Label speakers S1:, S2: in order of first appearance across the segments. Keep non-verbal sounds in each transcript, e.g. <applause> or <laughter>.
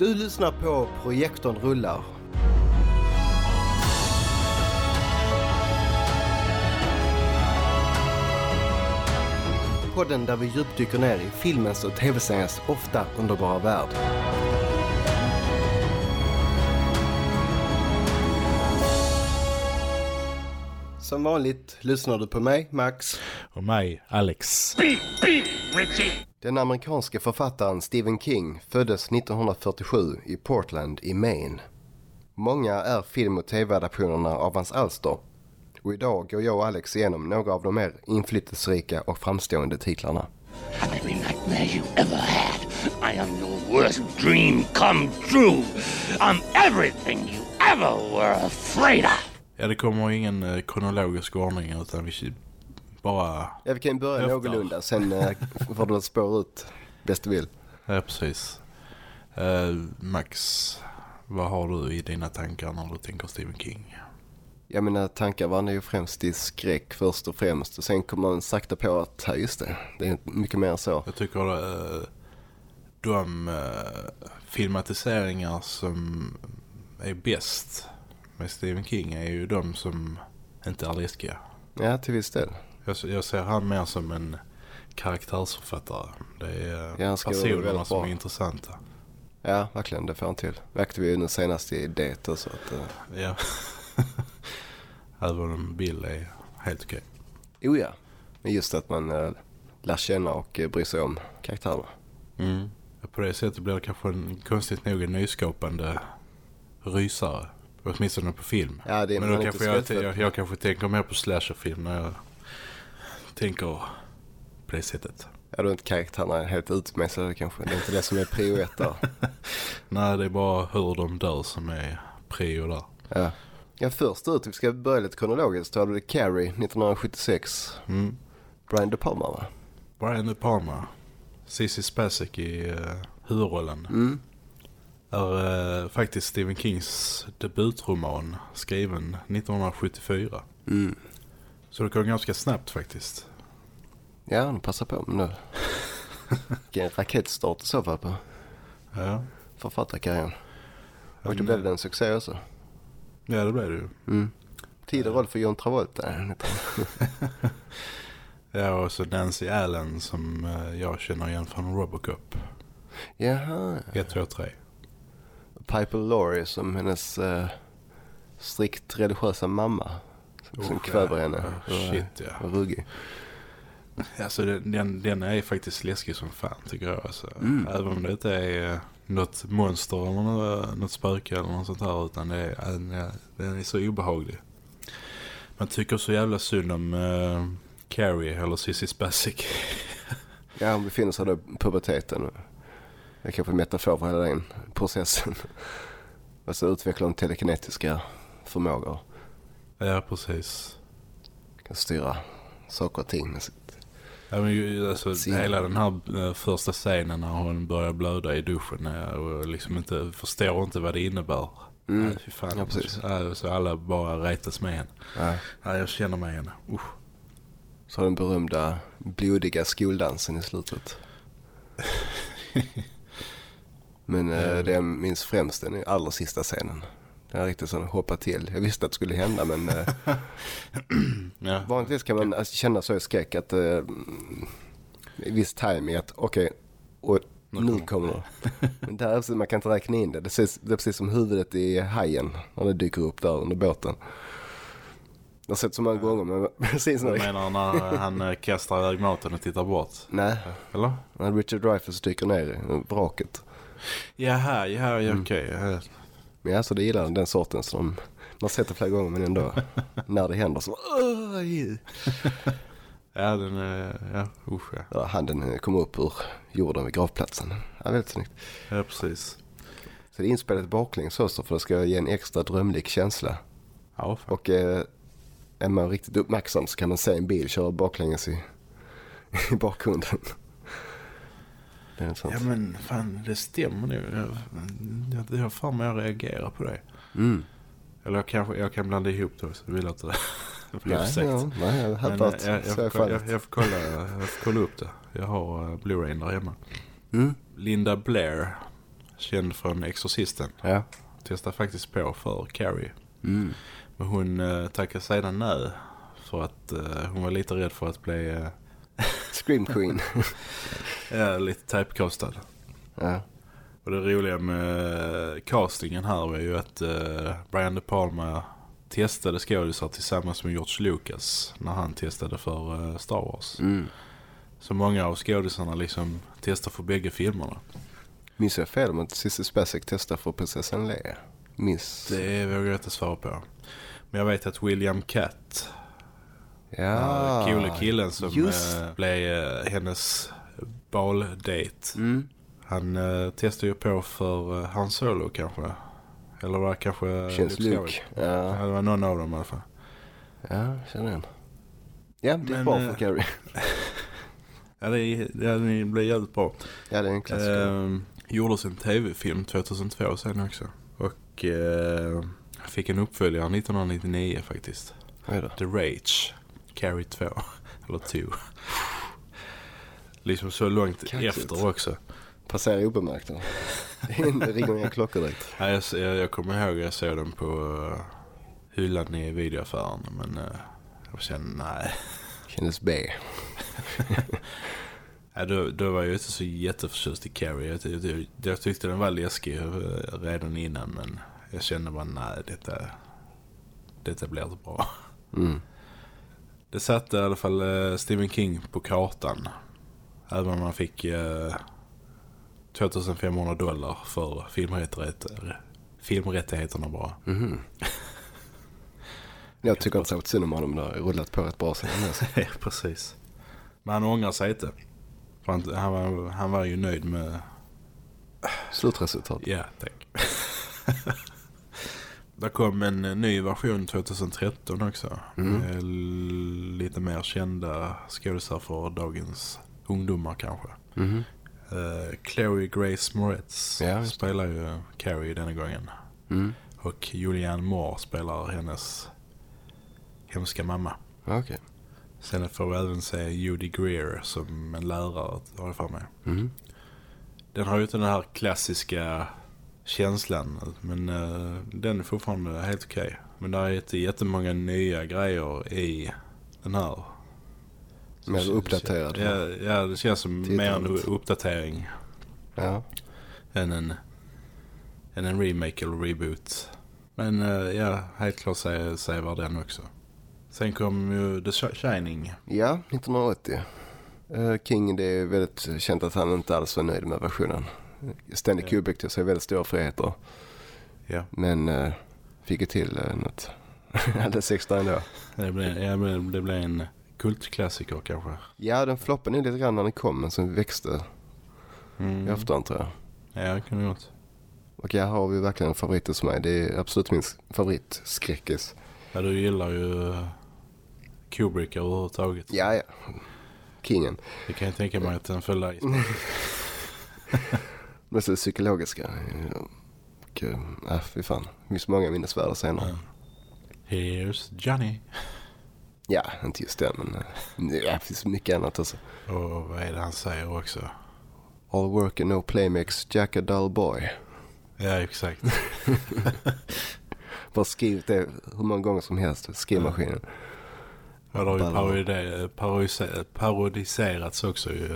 S1: Du lyssnar på Projektorn rullar. Podden där vi djupdyker ner i filmens och tv-seriens ofta underbara värld. Som vanligt lyssnar du på mig, Max.
S2: Och mig, Alex.
S1: Den amerikanske författaren Stephen King föddes 1947 i Portland i Maine. Många är film- och tv-adaptionerna av hans alster. Och idag går jag och Alex igenom några av de mer inflytelserika och framstående titlarna.
S3: Every nightmare you ever had. I am your worst dream come true. I'm everything you ever were afraid of.
S2: Ja, det kommer ingen eh, kronologisk ordning utan vi bara...
S1: Ja, vi kan börja
S2: Höftar.
S1: någorlunda, sen eh, <laughs> får du spåra ut bäst du vill.
S2: Ja, precis. Eh, Max, vad har du i dina tankar när du tänker Stephen King?
S1: Jag mina tankar vandrar ju främst i skräck först och främst. Och sen kommer man sakta på att, ja just det, det är mycket mer så.
S2: Jag tycker eh, de eh, filmatiseringar som är bäst med Stephen King är ju de som inte är läskiga.
S1: Ja, till viss del.
S2: Jag, jag ser han mer som en karaktärsförfattare. Det är
S1: Ja,
S2: personerna som
S1: bra.
S2: är intressanta.
S1: Ja, verkligen, det får han till. Märkte vi ju nu senast i det och så att... Uh,
S2: Ja. <laughs> Även om Bill är helt okej.
S1: oh ja, men just att man uh, lär känna och uh, bryr sig om karaktärerna.
S2: Mm. På det sättet blir det kanske en, konstigt nog en nyskapande rysare. Åtminstone på film.
S1: Ja, det är
S2: Men då kanske jag,
S1: skräckfödd.
S2: jag, jag kanske tänker mer på slasherfilm när jag tänker på det sättet.
S1: Ja, då är inte karaktärerna helt utmejslade kanske. Det är inte det som är prio ett där. <laughs>
S2: Nej, det är bara hur de dör som är prio där.
S1: Ja. ja, först ut, vi ska börja lite kronologiskt. Då hade vi Carrie 1976.
S2: Mm.
S1: Brian De Palma va?
S2: Brian De Palma, Cissi Spacek i uh, huvudrollen.
S1: Mm.
S2: är eh, faktiskt Stephen Kings debutroman skriven 1974.
S1: Mm.
S2: Så det går ganska snabbt faktiskt.
S1: Ja, han passar på nu. <laughs> Vilken raketstart i så fall på
S2: Ja,
S1: författarkarriären. Och det
S2: Men,
S1: blev det en succé också.
S2: ja det blev det ju.
S1: Mm. Tidig roll för John Travolta. <laughs>
S2: Ja, och så Nancy Allen som eh, jag känner igen från Robocop.
S1: Jaha.
S2: 1, 2, 3.
S1: Piper Laurie som hennes eh, strikt religiösa mamma. Som,
S2: Usch,
S1: kväver henne.
S2: Ja, shit, ja.
S1: Och ruggig. <laughs>
S2: Alltså den, den, den är faktiskt läskig som fan tycker jag. Alltså.
S1: Mm.
S2: Även om det inte är eh, något monster eller något, något spöke eller något sånt här. Utan det är, ja, den är så obehaglig. Man tycker så jävla synd om uh, Carrie eller Cissi Spacek. <laughs>
S1: Ja, hon befinner sig då i puberteten. Det är kanske en metafor för hela den processen. <laughs> Och så utvecklar hon telekinetiska förmågor.
S2: ja, precis.
S1: Kan styra saker och ting med sitt...
S2: Ja, men, alltså, hela den här eh, första scenen när hon börjar blöda i duschen eh, och liksom inte förstår inte vad det innebär.
S1: Mm.
S2: Nej, fy fan.
S1: Ja, precis.
S2: Ja, så alla bara retas med henne.
S1: Ja.
S2: Ja, jag känner med henne. Usch.
S1: Så den berömda blodiga skoldansen i slutet. <laughs> Men eh, det jag minns främst den allra sista scenen. Den är riktigt sån hoppa till. Jag visste att det skulle hända men eh, <clears throat>
S2: Ja.
S1: vanligtvis kan man alltså, känna så i skräck att eh, mm, viss timing att okej, och
S2: Nu
S1: nu
S2: kommer-
S1: det. <laughs> Men där man kan inte räkna in det. Det, ses, det är precis som huvudet i hajen när det dyker upp där under båten. Jag har sett så många gånger men <laughs> precis när
S2: Du menar när han eh, kastar iväg maten och tittar bort?
S1: Nej,
S2: Eller?
S1: när Richard Dreyfuss dyker ner i vraket.
S2: Jaha, ja, ja okej. Ja.
S1: Men alltså det gillar den sorten som man det flera gånger men ändå <laughs> när det händer så!
S2: Ja, den är... Ja, usch ja.
S1: ja, handen kommer upp ur jorden vid gravplatsen. Ja, väldigt snyggt.
S2: Ja, precis.
S1: Så det är inspelat baklänges också för det ska ge en extra drömlik känsla.
S2: Ja, fan.
S1: Och eh, är man riktigt uppmärksam så kan man se en bil köra baklänges i, <laughs> i bakgrunden. Inte sant.
S2: Ja, men fan, det stämmer nu. Jag, jag, jag har fan med att reagera på det.
S1: Mm.
S2: Eller jag, kanske, jag kan blanda ihop det också. Jag vill inte <laughs> det.
S1: Nej,
S2: för
S1: ja, nej, jag
S2: Men,
S1: hävdar
S2: eh, jag, jag, jag, jag, får kolla, jag får kolla upp det. Jag har uh, Blu-ray där hemma.
S1: Mm.
S2: Linda Blair känd från Exorcisten.
S1: Ja.
S2: Testade faktiskt på för Carrie.
S1: Mm.
S2: Men hon uh, tackade sedan nej. För att hon var lite rädd för att bli <laughs>
S1: Scream Queen. <laughs>
S2: ja, lite typecastad.
S1: ja.
S2: Och det roliga med castingen här var ju att uh, Brian De Palma testade skådisar tillsammans med George Lucas när han testade för uh, Star Wars.
S1: Mm.
S2: Så många av skådisarna liksom testar för bägge filmerna.
S1: Minns jag fel om att Cissi Spacek testar för prinsessan Leia? Miss.
S2: Det vågar jag inte svara på. Men jag vet att William Catt,
S1: Ja.
S2: den coola killen som uh, blev uh, hennes baldate.
S1: Mm.
S2: Han uh, testade ju på för uh, Han Solo kanske. Eller var det kanske
S1: Känns
S2: Luke?
S1: Ja.
S2: Ja, det var någon av dem i alla fall.
S1: ja, känner igen. Ja, det är bra
S2: eh,
S1: för Carrie. <laughs>
S2: Ja, det, det, det blev jävligt bra.
S1: Ja, det är en klassiker.
S2: Uh, gjordes en tv-film 2002 sen också. Och uh, fick en uppföljare 1999 faktiskt.
S1: Är?
S2: The Rage. Carrie 2. Eller 2. liksom så långt
S1: Kaxigt.
S2: efter också.
S1: Passerar obemärkt då. Det ringer inga klockor direkt.
S2: Ja, jag, jag, jag kommer ihåg att jag såg den på uh, hyllan i videoaffären. Men uh, jag kände nej.
S1: Kändes B. <laughs>
S2: Ja, då, då var jag inte så jätteförtjust i Carrie. Jag, jag, jag tyckte den var läskig eh, redan innan. Men jag kände bara nej, detta, detta blir inte bra.
S1: Mm.
S2: Det satte i alla fall eh, Stephen King på kartan. Även om han fick eh, 2500 dollar för filmrättigheter, filmrättigheterna bara.
S1: Mhm. Jag tycker inte så synd om honom. Det har rullat på rätt bra dess. <laughs>
S2: ja, precis. Men han ångrar sig inte. För han, han, var, han var ju nöjd med...
S1: Slutresultat.
S2: Ja, tack. <laughs> Det kom en eh, ny version 2013 också.
S1: Mm.
S2: Med l- lite mer kända skådisar för dagens ungdomar kanske. Uh, Chloe Grace Moretz
S1: Ja,
S2: spelar ju Carrie denna gången.
S1: Mm.
S2: Och Julianne Moore spelar hennes hemska mamma.
S1: Okej.
S2: Sen får vi även se Judy Greer som en lärare, har jag för mig.
S1: Mhm.
S2: Den har ju inte den här klassiska känslan, men eh, den är fortfarande helt okej. Men det är inte jättemånga nya grejer i den här.
S1: Mer uppdaterad.
S2: Ja, ja, det känns som mer en uppdatering
S1: Ja.
S2: än en, än en remake eller reboot. Men eh, ja, helt klart säger säger den också. Sen kom ju The Shining.
S1: Ja, 1980. Eh, King, det är väldigt känt att han inte alls var nöjd med versionen. Stanley
S2: Ja.
S1: Kubrick tog sig väldigt stora friheter.
S2: Ja,
S1: Men uh, fick ju till uh, något <laughs> alldeles extra ändå.
S2: det blev, ja, det blev en kultklassiker kanske.
S1: Ja, den floppade nog lite grann när den kom, men sen växte
S2: Mm.
S1: i efterhand tror jag.
S2: Ja, det kunde gjort.
S1: Och jag har vi verkligen en favorit hos mig. Det är absolut min favoritskräckis.
S2: Ja, du gillar ju eh, Kubrick överhuvudtaget.
S1: Ja, ja. Kingen.
S2: Det kan jag tänka mig att den följde <laughs> <laughs> i.
S1: Men så psykologiska. Och, äh, fy fan. Det finns många minnesvärda scener.
S2: Ja. Here's Johnny.
S1: Ja, inte just den, men uh, ja, det finns mycket annat också.
S2: Och vad är det han säger också?
S1: All work and no play makes Jack a dull boy.
S2: Ja, exakt. <laughs>
S1: Bara skrivit det hur många gånger som helst. Skrivmaskinen.
S2: Ja, det har ju parodiserats också ju.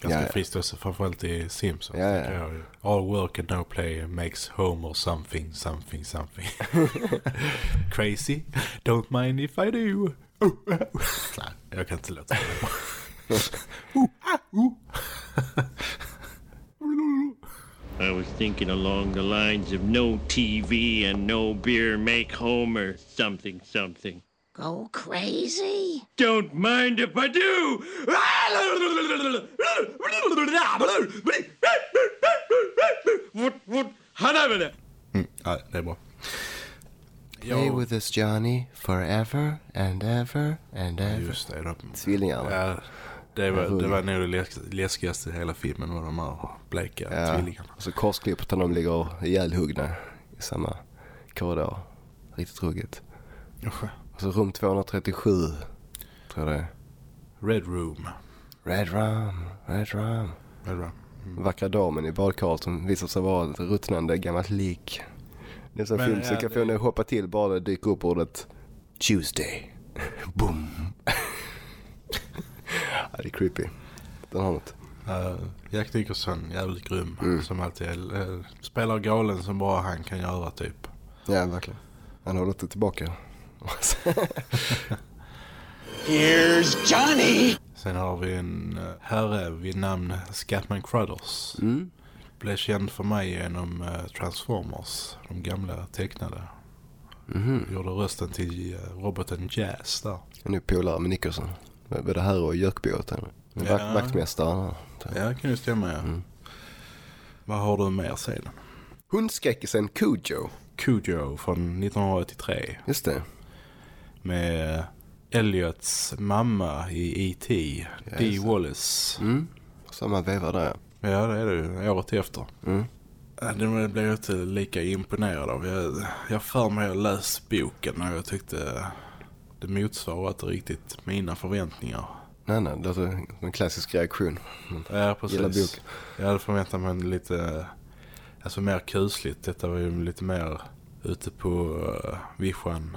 S2: Ganska
S1: Ja, ja.
S2: friskt också, framförallt i Simpsons.
S1: Ja, ja.
S2: tycker jag ju. All work and no play makes Homer something, something, something. <laughs> Crazy? Don't mind if I do. Oh, oh. Nej, jag kan inte låta det. <laughs> oh, ah, oh.
S4: I was thinking along the lines of no TV and no beer make Homer something something.
S5: Go crazy?
S4: Don't mind if I do! Han är det?
S2: Mm, det är bra.
S1: Play
S2: Ja,
S1: with us Johnny forever and ever and ever.
S2: just det. De,
S1: Tvillingarna.
S2: ja, det, var, det var nog det läsk- läskigaste i hela filmen var de här bleka
S1: Ja.
S2: tvillingarna.
S1: Och så korsklippet de ligger ihjälhuggna i samma korridor. Riktigt ruggigt. Och så rum 237. Tror jag det är.
S2: Red Room.
S1: Red Rum, Red Rum.
S2: Red Room.
S1: vackra damen i badkaret som visar sig vara ett ruttnande gammalt lik. Det är
S2: Men,
S1: film
S2: ja,
S1: kan få en att hoppa till bara det dyker upp ordet Tuesday. <laughs> Boom. ja, det är creepy. Den har något.
S2: Uh, Jack Nicholson, jävligt grym.
S1: Mm.
S2: Som alltid är, eh, spelar galen som bara han kan göra typ.
S1: Ja, verkligen. Han håller inte tillbaka. <laughs>
S3: Here's Johnny!
S2: Sen har vi en uh, herre vid namn Scatman Crothers.
S1: Mm.
S2: Blev känd för mig genom eh, Transformers, de gamla tecknade.
S1: Mhm.
S2: Gjorde rösten till eh, roboten Jazz där.
S1: Han är polare med Nicholson. Var det här och Jökbåten?
S2: Ja.
S1: Ja. Vaktmästaren.
S2: Ja, det kan ju stämma ja.
S1: Mm.
S2: Vad har du mer sedan?
S1: Hundskräckisen Cujo.
S2: Cujo från 1983
S1: Just det.
S2: Med Elliots mamma i E.T. Dee
S1: Yes.
S2: Wallace.
S1: Mm. Samma veva där.
S2: Ja, det är det ju. Året efter.
S1: Mm.
S2: Det blev jag inte lika imponerad av. Jag, jag för mig att läst boken och jag tyckte det motsvarar inte riktigt mina förväntningar.
S1: Nej, nej. Det låter som en klassisk reaktion.
S2: Ja, precis.
S1: Gillar boken.
S2: Jag hade förväntat mig lite alltså mer kusligt. Detta var ju lite mer ute på uh, vischan.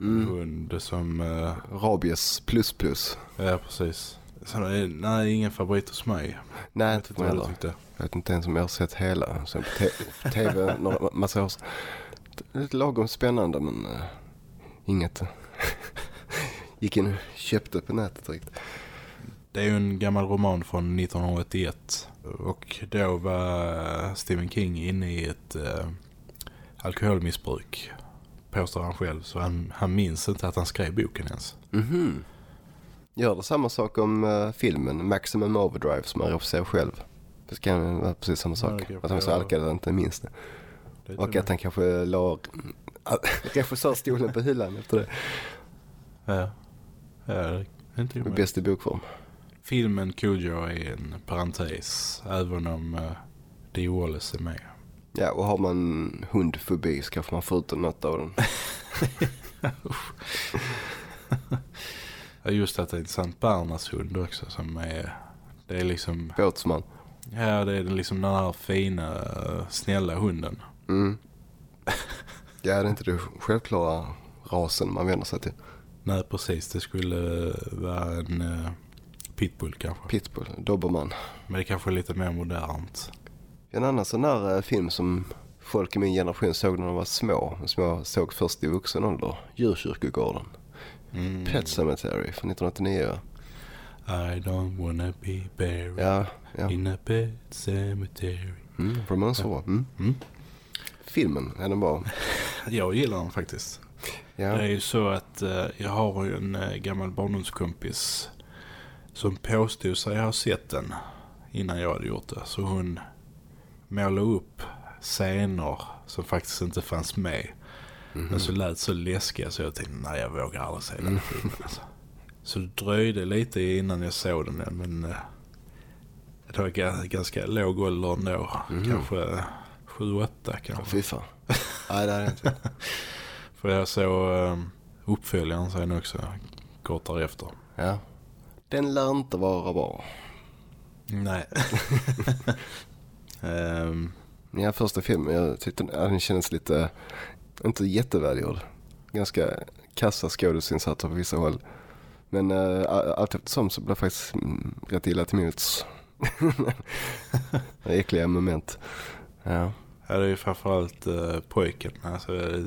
S1: Mm.
S2: Hund som... Uh,
S1: Rabies plus plus.
S2: ja, precis. Så nej, ingen favorit hos mig.
S1: Nej,
S2: Jag
S1: inte
S2: vet vad du tyckte.
S1: Jag vet inte ens om jag har sett hela. Sen på tv <laughs> några massa år. Lite lagom spännande men uh, inget. <laughs> Gick in och köpte på nätet direkt.
S2: Det är ju en gammal roman från 1981. Och då var Stephen King inne i ett uh, alkoholmissbruk. Påstår han själv. Så han, han minns inte att han skrev boken ens.
S1: Mhm. Gör det samma sak om uh, filmen Maximum Overdrive som han regisserar själv. Det kan vara precis samma
S2: Ja,
S1: sak.
S2: kan
S1: att han var så alkad att han inte minns det.
S2: Det
S1: Och att han kanske la <laughs> regissörstolen på hyllan efter det.
S2: Ja. Ja, det är inte omöjligt.
S1: bäst i bokform.
S2: Filmen Cujo är en parentes. Även om uh, Dee Wallace är med.
S1: Ja, och har man hundfobi så kanske man får ut något av den. <laughs>
S2: Ja, just att det är en Sankt Bernards hund också som är... Det är liksom...
S1: Båtsman.
S2: Ja, det är liksom den här fina, eh, snälla hunden.
S1: Mm. <laughs> Ja, det är inte det självklara rasen man vänder sig till.
S2: Nej, precis. Det skulle vara en uh, pitbull kanske.
S1: Pitbull, dobermann.
S2: Men det kanske är lite mer modernt.
S1: En annan sån där eh, film som folk i min generation såg när de var små. Som jag såg först i vuxen ålder. Djurkyrkogården.
S2: Mm.
S1: Pet Cemetery från 1989.
S2: I don't wanna be buried
S1: Ja, ja.
S2: in a pet cemetery.
S1: Mm, Ramones var. Mm.
S2: Mm.
S1: Filmen, är den bra? <laughs>
S2: Jag gillar den faktiskt.
S1: Ja.
S2: Det är ju så att eh, jag har ju en eh, gammal barndomskompis som påstod sig ha sett den innan jag hade gjort det. Så hon målade upp scener som faktiskt inte fanns med. Men så lät så läskiga så jag tänkte nej jag vågar aldrig se den filmen. Alltså. Så det dröjde lite innan jag såg den men eh, det var ga- ganska låg ålder ändå. Kanske 7-8 kanske.
S1: Fy fan. Nej, det är inte. <laughs>
S2: För jag såg uh, uppföljaren sen också kort därefter.
S1: Ja. Den lär inte vara bra.
S2: Nej. <laughs> um,
S1: Ja, första filmen, jag tyckte den kändes lite, inte jättevälgjord. Ganska kassa skådisinsatser på vissa håll. Men äh, allt eftersom så blev jag faktiskt mm, rätt illa till mots. <laughs> Äckliga moment. Ja.
S2: ja, det är ju framförallt uh, pojken. Alltså, eh,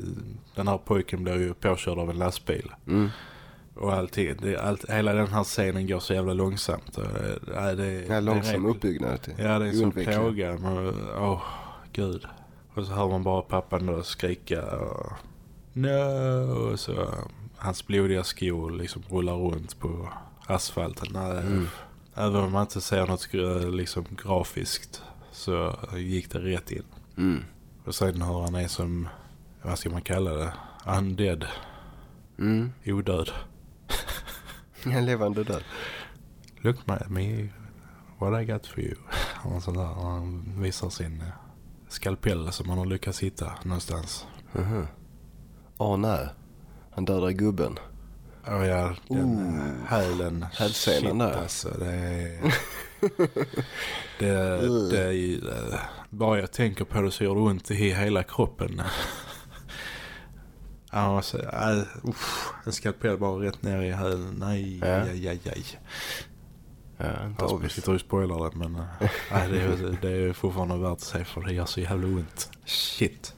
S2: den här pojken blir ju påkörd av en lastbil.
S1: Mm.
S2: Och alltid, det, allt, hela den här scenen går så jävla långsamt. Eh, nej, det,
S1: Ja, långsam
S2: det är,
S1: uppbyggnad
S2: Ja, det är en sån plåga. Åh, gud. Och så hör man bara pappan då skrika. Och, no! Och så hans blodiga skor liksom rullar runt på asfalten. Nej,
S1: Mm.
S2: Även om man inte ser något liksom grafiskt så gick det rätt in.
S1: Mm.
S2: Och sen hör han är som, vad ska man kalla det? Undead.
S1: Mm.
S2: Odöd. <laughs>
S1: En levande död.
S2: Look at me, what I got for you. Och sånt där. Han visar sin eh, skalpell som han har lyckats hitta någonstans.
S1: Mhm. Åh nej. Han dödar gubben.
S2: Och ja, den uh, hälen.
S1: hälsenan där.
S2: Alltså, det är... <laughs> det, det, eh, bara jag tänker på det så gör det ont i hela kroppen. Alltså, äh, uff, en skalpell bara rätt ner i hälen. Nej,
S1: Ja.
S2: aj, aj, aj.
S1: Ja, inte
S2: Alltså, vi sitter och spoilar det, men äh, <laughs> nej, det, är, det är fortfarande värt att säga för det gör så jävla ont. Shit.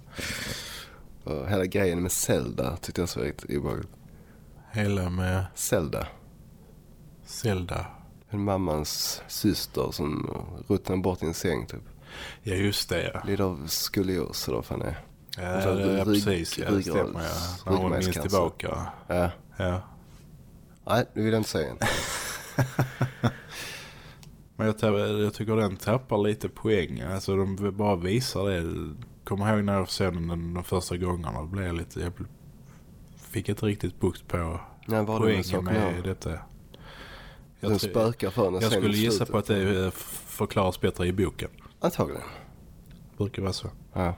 S1: Och hela grejen med Zelda tyckte jag så riktigt obehagligt.
S2: Hela med
S1: Zelda.
S2: Zelda.
S1: En mammans syster som ruttnar bort i en säng typ.
S2: Ja, just det. Ja,
S1: Lider av skolios eller vad fan är.
S2: Ja,
S1: så
S2: det,
S1: rygg-
S2: precis. Ja, det stämmer. Ja. När hon minns tillbaka.
S1: Ja.
S2: Ja.
S1: Nej, det vill jag inte säga. <laughs>
S2: Men jag, jag tycker den tappar lite poäng. Alltså de bara visar det. Kommer ihåg när jag såg den de, de första gångerna. Då blev jag lite... Jag fick inte riktigt bukt på
S1: Nej, vad har det med
S2: poängen med detta.
S1: Den
S2: Jag, tror-
S1: spökar för
S2: jag
S1: sen
S2: skulle gissa på att det eh, förklaras bättre i boken.
S1: Antagligen.
S2: Brukar vara så.
S1: Ja.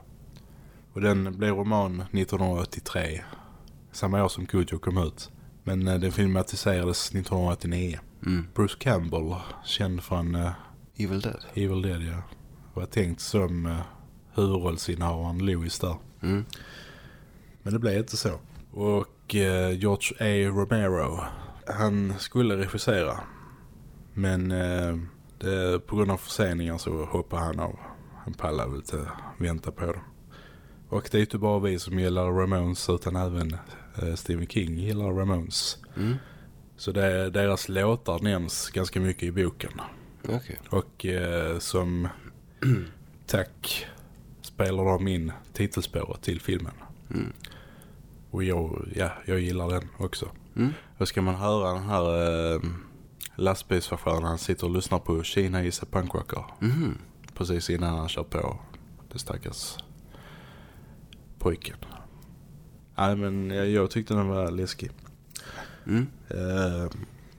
S2: Och den blev roman 1983. Samma år som Cujo kom ut. Men eh, den filmatiserades 1989.
S1: Mm.
S2: Bruce Campbell, känd från eh,
S1: Evil Dead.
S2: Evil Dead, ja. Var tänkt som uh, huvudrollsinnehavaren Louis där.
S1: Mm.
S2: Men det blev inte så. Och eh, George A. Romero, han skulle regissera. Men eh, det, på grund av förseningar så hoppade han av. Han pallade inte vänta på det. Och det är inte bara vi som gillar Ramones utan även eh, Stephen King gillar Ramones.
S1: Mm.
S2: Så det, deras låtar nämns ganska mycket i boken.
S1: Okej.
S2: Och eh, som <clears throat> tack spelar de in titelspåret till filmen.
S1: Mm.
S2: Och jag, ja, jag gillar den också.
S1: Mm.
S2: Och ska man höra den här eh, lastbilschauffören han sitter och lyssnar på Kina is a punk rocker.
S1: Mhm.
S2: Precis innan han kör på det stackars pojken. Nej men jag, jag tyckte den var läskig.
S1: Mm.
S2: Uh,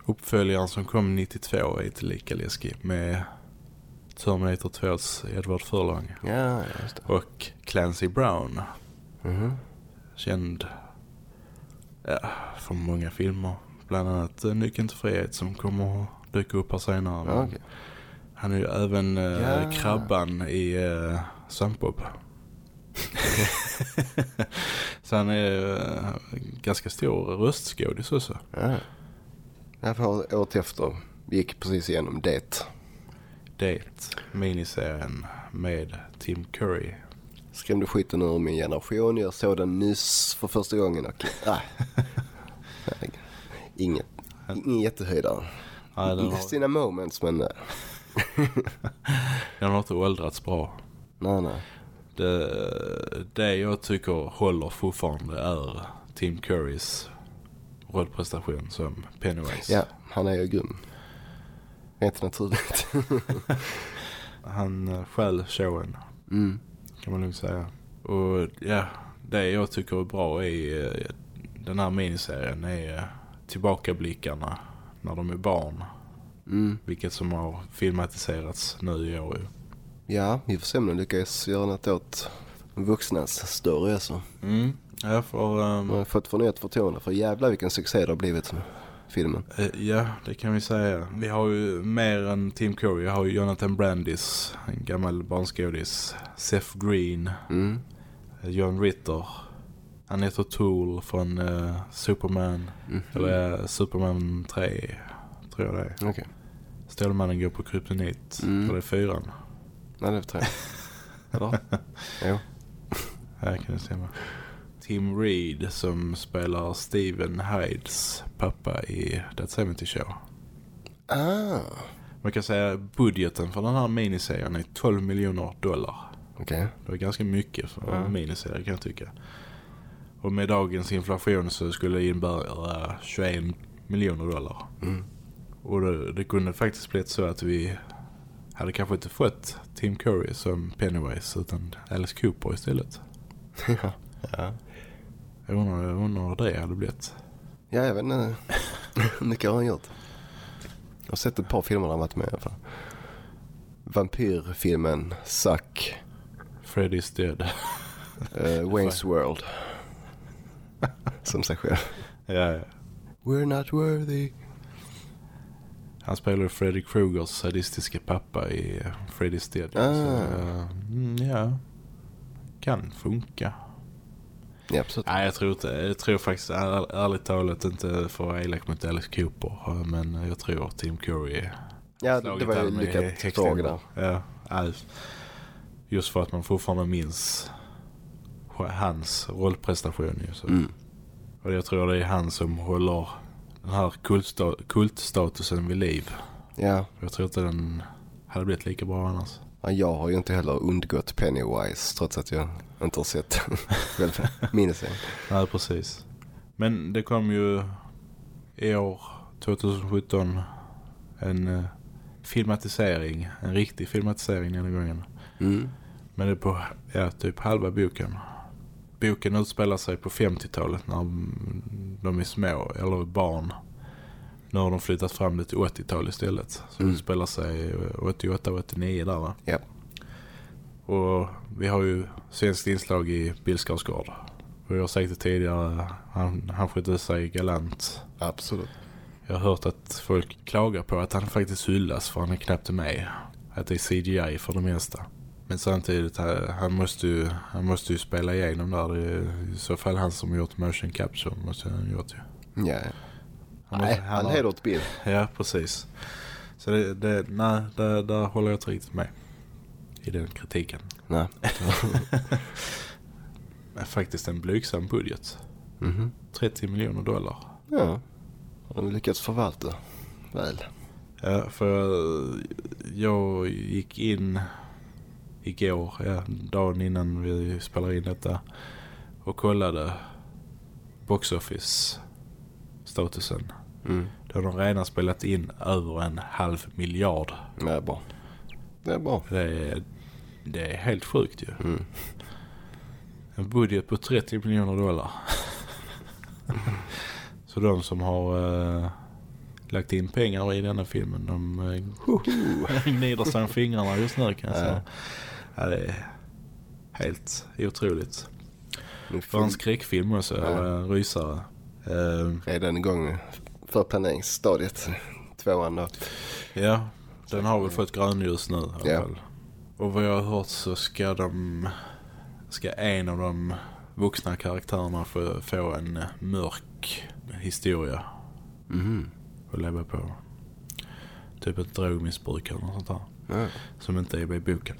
S2: uppföljaren som kom 92 är inte lika läskig med Terminator 2s Edward Furlong
S1: Ja,
S2: och Clancy Brown.
S1: Mhm.
S2: Känd ja, från många filmer. Bland annat uh, Nyckeln till frihet som kommer att dyka upp här senare.
S1: Okej.
S2: Han är ju även uh,
S1: Ja.
S2: krabban i uh, Svampbob. <laughs> Så han är uh, ganska stor röstskådis också.
S1: Ja. Jag får året efter. Gick precis igenom det.
S2: Det miniserien med Tim Curry.
S1: Skrämde skiten ur min generation. Jag såg den nyss för första gången och nej. Inget. Ingen jättehöjdare.
S2: Nej, den, har,
S1: Sina moments men nej. <laughs>
S2: den har inte åldrats bra.
S1: Nej, nej.
S2: Det, det jag tycker håller fortfarande är Tim Currys rollprestation som Pennywise.
S1: Ja, han är ju grym. Rent naturligt. <laughs>
S2: Han eh, stjäl showen
S1: Mm.
S2: kan man lugnt säga. Och ja, det jag tycker är bra i eh, den här miniserien är eh, tillbakablickarna när de är barn.
S1: Mm.
S2: Vilket som har filmatiserats nu i år. ju.
S1: Ja, vi får se om de lyckas göra något åt vuxnas story alltså.
S2: Mm. Ja, för... ehm,
S1: De har fått förnyat förtroende för jävla vilken succé det har blivit filmen.
S2: Eh, Ja, det kan vi säga. Vi har ju mer än Tim Curry. Vi har ju Jonathan Brandis, en gammal barnskådis. Seth Green,
S1: Mm.
S2: eh, John Ritter. Annette O'Toole från eh, Superman.
S1: Mhm.
S2: Eller eh, Superman 3, tror jag det är.
S1: Okej.
S2: Stålmannen går på kryptonit.
S1: Mm.
S2: Det är fyran.
S1: Nej, det tror jag. <laughs> Eller? jo.
S2: Här kan det stämma. Tim Reed som spelar Steven Hydes pappa i That 70 Show.
S1: Ah,
S2: Man kan säga budgeten för den här miniserien är 12 miljoner dollar.
S1: okej.
S2: Det är ganska mycket för en
S1: Ja.
S2: miniserie kan jag tycka. Och med dagens inflation så skulle det innebära 21 miljoner dollar.
S1: Mm.
S2: Och det, det kunde faktiskt blivit så att vi hade kanske inte fått Tim Curry som Pennywise utan Alice Cooper istället. <laughs>
S1: ja. ja.
S2: Jag undrar, jag undrar hur det hade blivit.
S1: Ja, jag vet inte <laughs> mycket har han gjort. Jag har sett ett par filmer han har varit med i alla fall. Vampyrfilmen Suck,
S2: Freddy's Dead.
S1: uh, Wayne's <laughs> World. Som sig själv.
S2: ja, ja.
S1: We're not worthy.
S2: Han spelar Freddy Krugers sadistiska pappa i Freddy's Dead.
S1: Ah.
S2: Så, eh, mm, ja, kan funka.
S1: Ja, absolut.
S2: Nej, jag tror, inte, jag tror faktiskt är, ärligt talat inte för att elak mot Alice Cooper. Men jag tror Tim Curry
S1: Ja, det var ju lyckat drag där.
S2: Ja, just för att man fortfarande minns hans rollprestation. Ju, så.
S1: Mm.
S2: Och jag tror det är han som håller den här kultsta kultstatusen vid liv.
S1: Ja.
S2: Jag tror inte den hade blivit lika bra annars.
S1: ja, jag har ju inte heller undgått Pennywise trots att jag inte har sett <laughs> själva miniserien.
S2: Nej, precis. Men det kom ju i år, 2017, en eh, filmatisering. En riktig filmatisering den gången.
S1: Mm.
S2: Men det är på ja, typ halva boken. Boken utspelar sig på 50-talet när de är små, eller barn. Nu har de flyttat fram det till 80-tal istället. Så
S1: Mm.
S2: det spelar sig 88-89 där va?
S1: Ja.
S2: Och vi har ju svenskt inslag i Bill Skarsgård. Och jag har sagt det tidigare, han, han skötte sig galant.
S1: Absolut.
S2: Jag har hört att folk klagar på att han faktiskt hyllas för han är knappt med. Att det är CGI för det mesta. Men samtidigt, han, han, måste ju, han måste ju spela igenom där. Det är i så fall han som gjort motion capture. Måste han ha gjort ju.
S1: Ja.
S2: Han
S1: Nej,
S2: han har-
S1: heder åt Bill.
S2: Ja, precis. Så det, det, nej, där, där håller jag inte riktigt med. I den kritiken.
S1: Nej. <laughs>
S2: Faktiskt en blygsam budget.
S1: Mhm.
S2: 30 miljoner dollar.
S1: Ja. Har de lyckats förvalta väl.
S2: Ja, för jag gick in igår, ja, dagen innan vi spelade in detta och kollade box office statusen.
S1: Mm.
S2: Då har de redan spelat in över en halv miljard.
S1: Det är bra. Det är bra.
S2: Det är, det är helt sjukt ju.
S1: Mm.
S2: En budget på 30 miljoner dollar. <laughs> Så de som har eh, lagt in pengar i denna filmen, de uh, <laughs> gnider sig om fingrarna just nu kan jag säga. Ja, det är helt otroligt. För en skräckfilm också,
S1: Ja.
S2: eller rysare. Eh,
S1: redan igång för planeringsstadiet. Tvåan då.
S2: ja, den har väl fått grönljus nu i
S1: Ja.
S2: fall. Och vad jag har hört så ska de ska en av de vuxna karaktärerna få, få en mörk historia
S1: Mhm.
S2: att leva på. Typ ett drogmissbruk eller något sånt där.
S1: Ja.
S2: Som inte är i boken.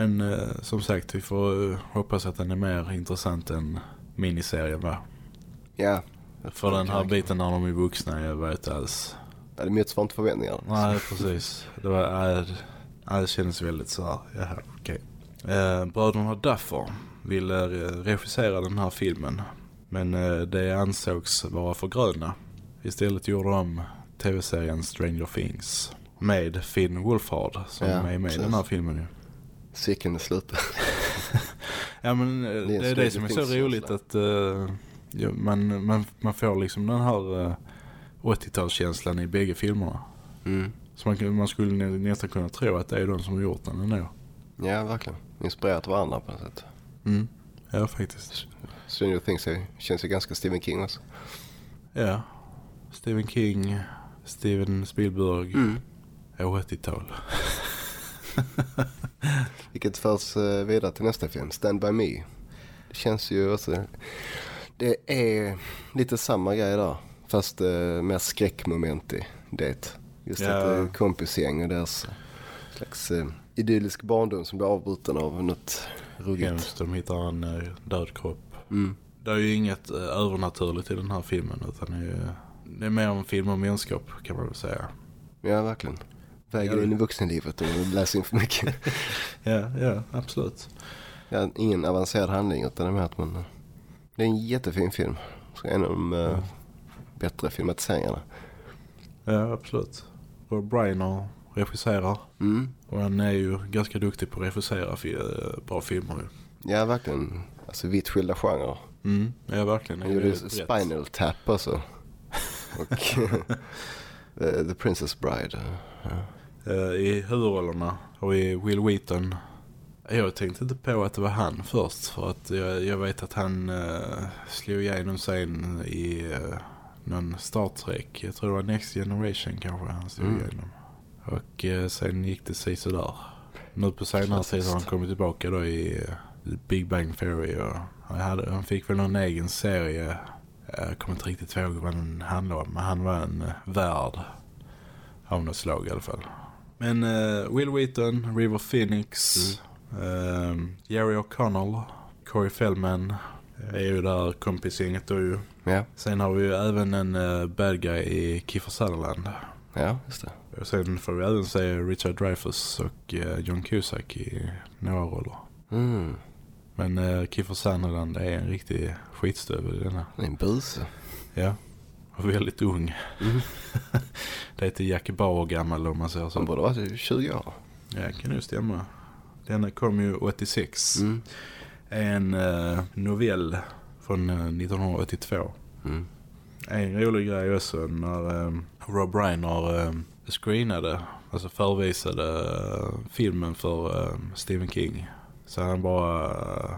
S2: Men eh, som sagt, vi får eh, hoppas att den är mer intressant än miniserien va?
S1: ja.
S2: För den här biten när de är vuxna, jag vet inte alls.
S1: Ja, det motsvarar inte förväntningarna.
S2: Nej, precis. Det, var, äh, äh, det kändes väldigt så här. Jaha, okej. Eh, bröderna Duffer ville eh, regissera den här filmen. Men eh, det ansågs vara för gröna. Istället gjorde de tv-serien Stranger Things. Med Finn Wolfhard som
S1: Ja,
S2: är med i den här filmen ju.
S1: Cykeln är slut. <laughs>
S2: Ja men eh,
S1: är
S2: det är det som är så roligt att eh, ja, man, man, man får liksom den här eh, 80-talskänslan i bägge filmerna.
S1: Mm.
S2: Så man, man skulle nä- nästan kunna tro att det är de som har gjort den ändå.
S1: Ja, verkligen. Inspirerat varandra på något sätt.
S2: Mm. Ja, faktiskt.
S1: Stranger Things är, känns ju ganska Stephen King också.
S2: Ja. Stephen King, Steven Spielberg,
S1: Mm.
S2: ja, 80-tal. <laughs> <laughs>
S1: Vilket förs eh, vidare till nästa film, Stand By Me. Det känns ju också... Det är lite samma grej där. Fast eh, mer skräckmoment i det. Just
S2: Ja.
S1: att det är kompisgäng och deras slags eh, idyllisk barndom som blir avbruten av något ruggigt.
S2: Hemskt, de hittar en eh, död kropp.
S1: Mm.
S2: Det är ju inget eh, övernaturligt i den här filmen utan det är, ju- det är mer en film om mänskap kan man väl säga.
S1: Ja, verkligen. Vägen
S2: Ja.
S1: in i vuxenlivet du läser in för mycket. <laughs>
S2: Ja, ja, absolut.
S1: ja, ingen avancerad handling utan det är mer att man... Det är en jättefin film. En av de eh, bättre filmatiseringarna.
S2: Ja, absolut. Rob Reiner regisserar.
S1: Mm.
S2: Och han är ju ganska duktig på att regissera eh, bra filmer ju.
S1: Ja, verkligen. Alltså vitt skilda genrer.
S2: Mm, ja verkligen.
S1: Han gjorde. Spinal Tap också. <laughs> Och <laughs> eh, The Princess Bride. Ja.
S2: Eh, I huvudrollerna har vi Will Wheaton. Jag tänkte inte på att det var han först för att jag, jag vet att han uh, slog igenom sen i uh, någon Star Trek. Jag tror det var Next Generation kanske han stod
S1: Mm.
S2: igenom. Och eh, sen gick det sig sådär. Nu på senare tid har han kommit tillbaka då i eh, Big Bang Theory. Och han, hade, han fick väl någon egen serie. Jag kommer inte riktigt ihåg vad den handlade om. Men han var en eh, värd av något slag i alla fall. Men eh, Will Wheaton, River Phoenix, eh, Jerry O'Connell, Corey Feldman är ju där kompisgänget då ju.
S1: Ja,
S2: Sen har vi ju även en uh, bad guy i Kiefer Sutherland.
S1: ja just det.
S2: Och sen får vi även se Richard Dreyfuss och eh, John Cusack i några roller.
S1: Mm.
S2: Men uh, Kiefer Sutherland är en riktig skitstövel i denna.
S1: En buse.
S2: Ja. Och väldigt ung.
S1: Mm. <laughs>
S2: det är inte Jack Bauer gammal om man säger
S1: Han
S2: så.
S1: borde vara typ 20 år.
S2: Ja, kan ju stämma. Denna kom ju 86.
S1: Mm.
S2: En uh, novell från uh, 1982.
S1: Mm.
S2: En rolig grej också när um, Rob Reiner um, screenade, alltså förvisade uh, filmen för um, Stephen King. Så han bara uh,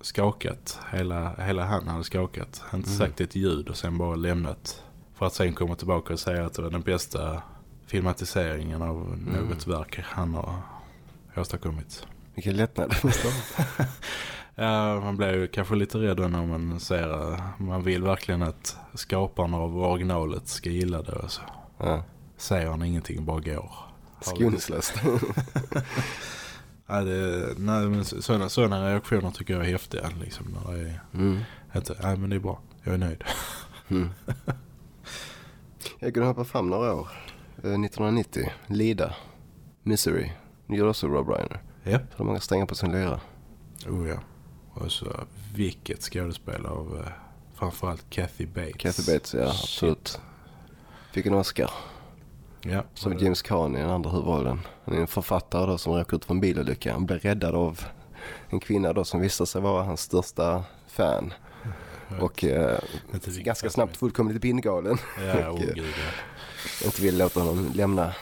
S2: skakat, hela, hela han hade skakat. Han inte
S1: Mm.
S2: sagt ett ljud och sen bara lämnat. För att sen komma tillbaka och säga att det var den bästa filmatiseringen av något verk han har åstadkommit.
S1: Vilken lättnad <laughs> måste.
S2: Ja, man blir ju kanske lite rädd när man ser man vill verkligen att skaparna av originalet ska gilla det. Alltså.
S1: Ja.
S2: Säger han ingenting, bara går.
S1: Skoningslöst. <laughs>
S2: Ja, det, nej, men sådana, sådana reaktioner tycker jag är häftiga. Liksom, när det är,
S1: Mm.
S2: inte, nej, men det är bra. Jag är nöjd.
S1: Mm. <laughs> Jag kunde hoppa fram några år. Eh, 1990. Lida. Misery. Nu gjorde också Rob Reiner.
S2: Japp.
S1: Så många strängar på sin lyra.
S2: Oh ja. Och så vilket skådespel av uh, framförallt Kathy Bates.
S1: Kathy Bates, ja
S2: Shit.
S1: absolut. Fick en Oscar.
S2: Ja.
S1: Som James Caan i den andra huvudrollen. Han är en författare då som råkar ut för en bilolycka. Han blir räddad av en kvinna då som visar sig vara hans största fan. Och eh, ganska snabbt fullkomligt bindgalen.
S2: Ja, <laughs>
S1: och,
S2: oh,
S1: eh,
S2: gud,
S1: inte vill låta honom lämna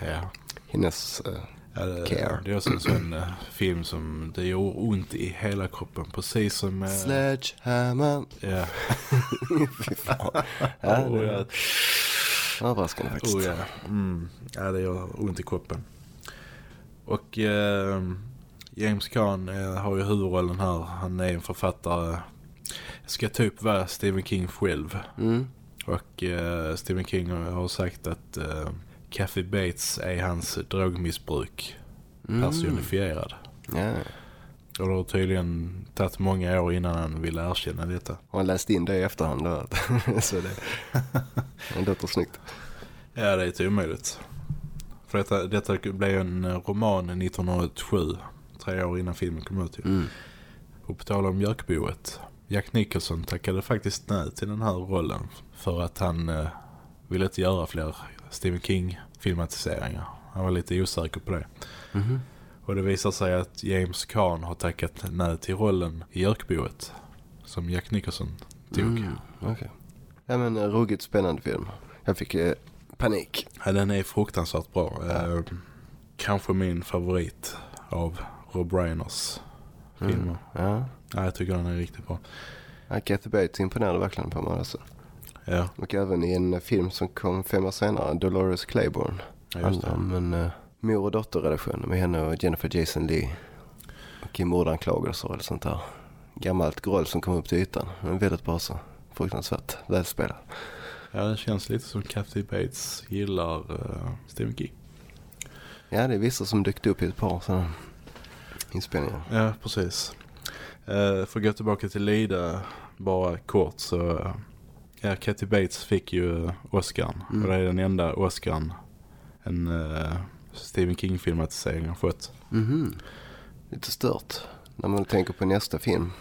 S2: ja. ja.
S1: hennes... Eh,
S2: Ja, det,
S1: Care.
S2: det är också en sån eh, film som det gör ont i hela kroppen. Precis som... Uh,
S1: Sledgehammer.
S2: ja. <laughs>
S1: Fy fan. <laughs> Ja,
S2: Oh,
S1: det
S2: ja.
S1: överraskande faktiskt.
S2: Oh, ja. Mm. ja, det gör ont i kroppen. Och eh, James Caan eh, har ju huvudrollen här. Han är en författare. Ska typ vara Stephen King själv.
S1: Mm.
S2: Och eh, Stephen King har sagt att eh, Kathy Bates är hans drogmissbruk
S1: Mm.
S2: personifierad.
S1: Ja.
S2: Och det har tydligen tagit många år innan han ville erkänna detta.
S1: Och han läste in det i efterhand då. <laughs> Så det, <laughs> det låter snyggt.
S2: Ja, det är inte omöjligt. För detta, detta blev en eh, roman 1987, tre år innan filmen kom ut. ju.
S1: Mm.
S2: Och på tal om Jökboet, Jack Nicholson tackade faktiskt nej till den här rollen för att han eh, ville inte göra fler Stephen King-filmatiseringar. Han var lite osäker på det.
S1: Mhm.
S2: Och det visar sig att James Caan har tackat nej till rollen i Jökboet som Jack Nicholson tog.
S1: Mm. Okej. Ja men eh, ruggigt spännande film. Jag fick eh, panik.
S2: Ja, den är fruktansvärt bra. Eh, kanske min favorit av Rob Reiners filmer.
S1: Ja.
S2: Ja, jag tycker den är riktigt bra.
S1: ja Kathy Bates imponerade verkligen på mig alltså.
S2: Ja,
S1: Och även i en film som kom fem år senare, Dolores Claiborne.
S2: ja just
S1: Handlar
S2: det.
S1: om en uh, mor och dotterrelation med henne och Jennifer Jason Lee. Och i mordanklagelser eller sånt där. Gammalt groll som kom upp till ytan. Men väldigt bra så. Fruktansvärt välspelat.
S2: Ja, det känns lite som Kathy Bates gillar uh, Stephen King.
S1: Ja, det är vissa som dykt upp i ett par sådana inspelningar.
S2: Ja, precis. Uh, för att gå tillbaka till Lida bara kort så... Uh, ja, Kathy Bates fick ju uh, Oscarn.
S1: Mm.
S2: Och det är den enda Oscarn en uh, Stephen King-filmatisering har fått.
S1: Mhm. Lite stört. När man tänker på nästa film.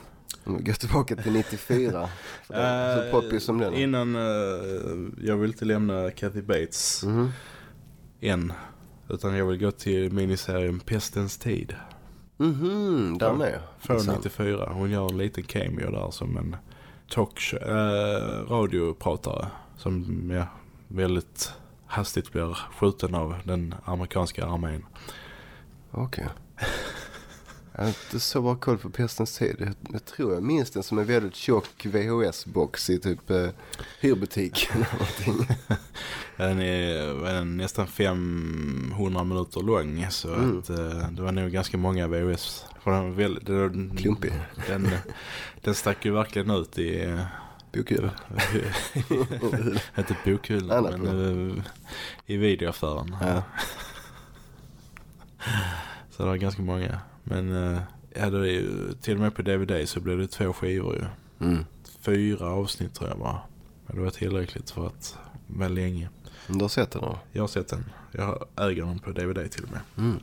S1: Om vi går tillbaka till 94. För den är
S2: Eh,
S1: så poppig som den.
S2: Innan uh, jag vill inte lämna Kathy Bates
S1: Mhm.
S2: än. Utan jag vill gå till miniserien Pestens tid.
S1: Mhm, där med.
S2: Från
S1: Intressant.
S2: 94. Hon gör en liten cameo där som en talk uh, radiopratare. Som ja, väldigt hastigt blir skjuten av den amerikanska armén.
S1: Okej. <laughs> Jag har inte så bra koll på pestens tid. Jag, jag tror jag minns den som en väldigt tjock VHS-box i typ eh, hyrbutik eller någonting. <laughs>
S2: Den är, den nästan 500 minuter lång så
S1: Mm.
S2: att, eh, det var nog ganska många VHS. För den, väldigt, den,
S1: Klumpig.
S2: Den, den stack ju verkligen ut i... eh,
S1: Bokhyllan. <laughs>
S2: inte bokhyllan men eh, i videoaffären.
S1: Ja.
S2: Så det var ganska många. Men eh, ja, det är ju, till och med på DVD så blev det två skivor ju.
S1: Mm.
S2: Fyra avsnitt tror jag bara. Men det var tillräckligt för att vara länge.
S1: Du har sett den då?
S2: Jag har sett den. Jag äger den på DVD till och med.
S1: Mm.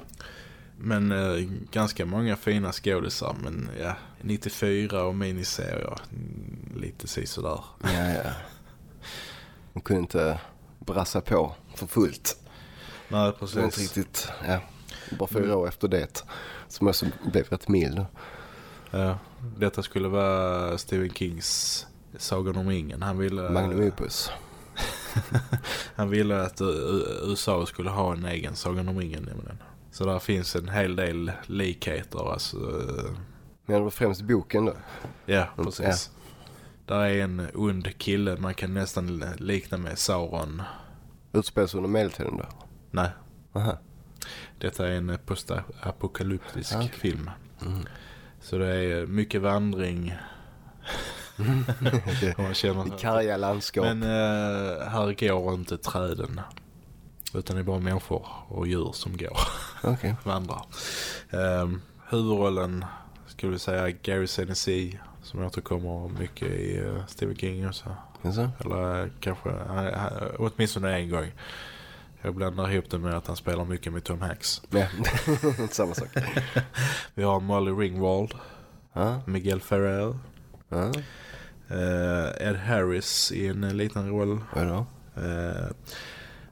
S2: Men eh, ganska många fina skådisar. Men ja, 94 och miniserier. mm, Lite sådär.
S1: Ja, ja. Man kunde inte brassa på för fullt.
S2: Nej,
S1: Det var inte
S2: precis.
S1: riktigt, ja. Bara fyra år efter det. Som också blev rätt mild.
S2: Ja, detta skulle vara Stephen Kings Sagan om ringen. Han ville,
S1: Magnum Opus. <laughs>
S2: han ville att USA skulle ha en egen Sagan om ringen nämligen. Så där finns en hel del likheter. Alltså, eh,
S1: Men det var främst boken då.
S2: ja, precis. Där är en ond kille man kan nästan likna med Sauron.
S1: Utspelas under medeltiden då.
S2: Nej,
S1: Aha.
S2: Detta är en postapokalyptisk
S1: Okej.
S2: film.
S1: Mm.
S2: Så det är mycket vandring. <laughs> Om man känner
S1: I karga landskap.
S2: Men eh, här går inte träden. Utan det är bara människor och djur som går. <laughs>
S1: Okej.
S2: Vandrar. Um, huvudrollen skulle vi säga Gary Sinise. Som återkommer mycket i uh, Stephen King också.
S1: Jaså?
S2: Eller eh, kanske, han, åtminstone en gång. Jag blandar ihop det med att han spelar mycket med Tom Hanks.
S1: Ja, <laughs> samma sak.
S2: Vi har Molly Ringwald,
S1: Ja,
S2: Miguel Ferrer,
S1: ja.
S2: eh, Ed Harris i en liten roll.
S1: Då?
S2: Eh,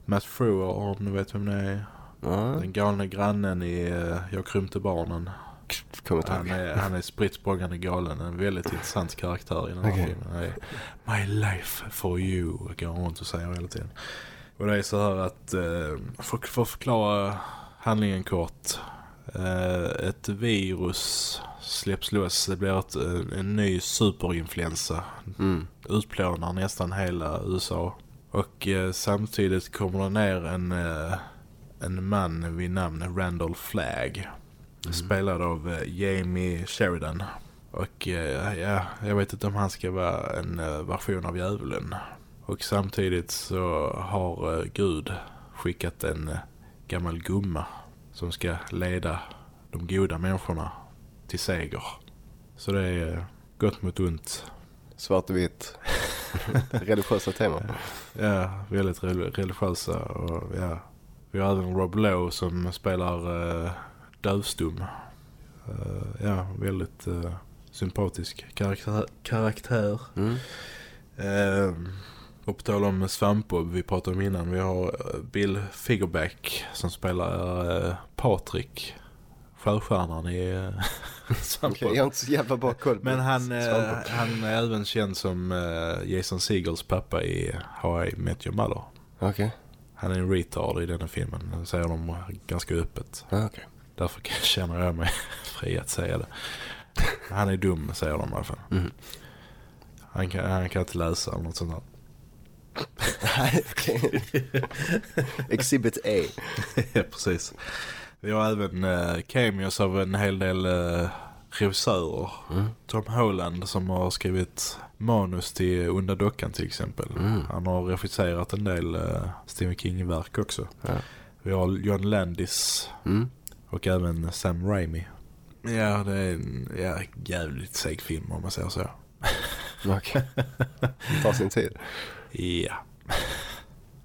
S2: Matt Frewer, om ni vet vem det är.
S1: Ja,
S2: Den galne grannen i eh, Jag krympte barnen. Han är, han är spritt galen. En väldigt intressant karaktär i den här
S1: Okej.
S2: filmen. My life for you går han runt och säger hela tiden. Och det är så här att, eh, för, för att förklara handlingen kort. Eh, ett virus släpps loss. Det blir ett, eh, en ny superinfluensa.
S1: Mm.
S2: Utplånar nästan hela USA. Och eh, samtidigt kommer det ner en, eh, en man vid namn Randall Flagg. Spelad av eh, Jamie Sheridan. Och eh, ja, jag vet inte om han ska vara en version av djävulen. Och samtidigt så har eh, Gud skickat en eh, gammal gumma som ska leda de goda människorna till seger. Så det är eh, gott mot ont.
S1: Svart och vitt. <laughs> Religiösa teman.
S2: Ja, väldigt rel- religiösa och ja. Vi har även Rob Lowe som spelar uh, dövstum. Eh, ja, väldigt eh, sympatisk karaktär. karaktär.
S1: Mm.
S2: Uh, och på tal om svampbob vi pratade om innan. Vi har eh, Bill Figureback som spelar uh, Patrik. Sjöstjärnan i <laughs> uh, Svampbob.
S1: Okej, jag har inte så jävla bra koll
S2: Men han, eh, han är även känd som eh, Jason Segels pappa i How I Met Your Mother.
S1: Okej.
S2: Han är en retard i denna filmen. Det säger de ganska öppet.
S1: Ja, okej.
S2: Därför känner jag mig <laughs> fri att säga det. Han är dum, säger de i alla fall.
S1: Mm.
S2: Han, kan, han kan inte läsa eller något sånt där. <laughs>
S1: Exhibit A.
S2: ja, precis. Vi har även eh, cameos av en hel del eh, regissörer.
S1: Mm.
S2: Tom Holland som har skrivit manus till Onda dockan till exempel.
S1: Mm.
S2: Han har regisserat en del uh, Stephen King-verk också.
S1: Ja.
S2: Vi har John Landis
S1: Mm.
S2: och även Sam Raimi. Ja, det är en ja, jävligt seg film om man säger så.
S1: Okej. <laughs> Tar sin tid.
S2: Ja.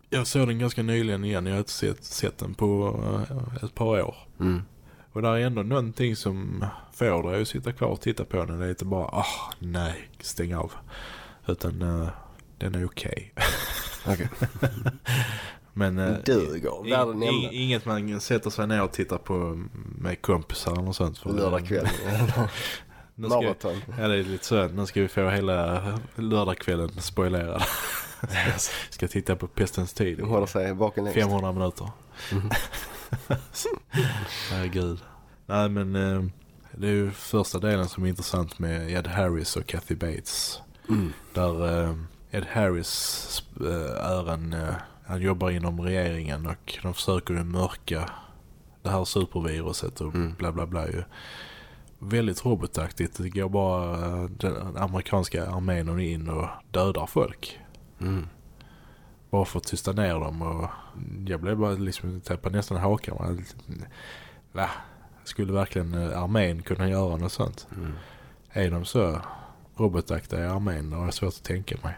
S2: Jag såg den ganska nyligen igen. Jag har inte sett, sett den på eh, ett par år.
S1: Mm.
S2: Och det är ändå någonting som får dig att sitta kvar och titta på den. Det är inte bara, ah nej, stäng av. Utan uh, den är okej.
S1: Okej. <laughs>
S2: Men uh,
S1: Duger. Värd att nämna.
S2: inget man sätter sig ner och tittar på med kompisar något sånt. För
S1: Lördag kväll. <laughs>
S2: Nu ska,
S1: Maraton.
S2: ja, det är lite så. Nu ska vi få hela lördagskvällen spoilerad. <laughs> ska titta på Pestens tid.
S1: De håller sig vaken längst.
S2: 500 minuter.
S1: Mhm. <laughs>
S2: Herregud. Nej men eh, det är ju första delen som är intressant med Ed Harris och Kathy Bates. Där eh, Ed Harris eh, är en... Han jobbar inom regeringen och de försöker ju mörka det här superviruset och bla bla bla ju. Väldigt robotaktigt. Det går bara den amerikanska armén in och dödar folk. Bara för att tysta ner dem och jag blev bara liksom tappad nästan hakan. Va? Skulle verkligen eh, armén kunna göra något sånt? Är de så robotaktiga i armén? Det har jag svårt att tänka mig.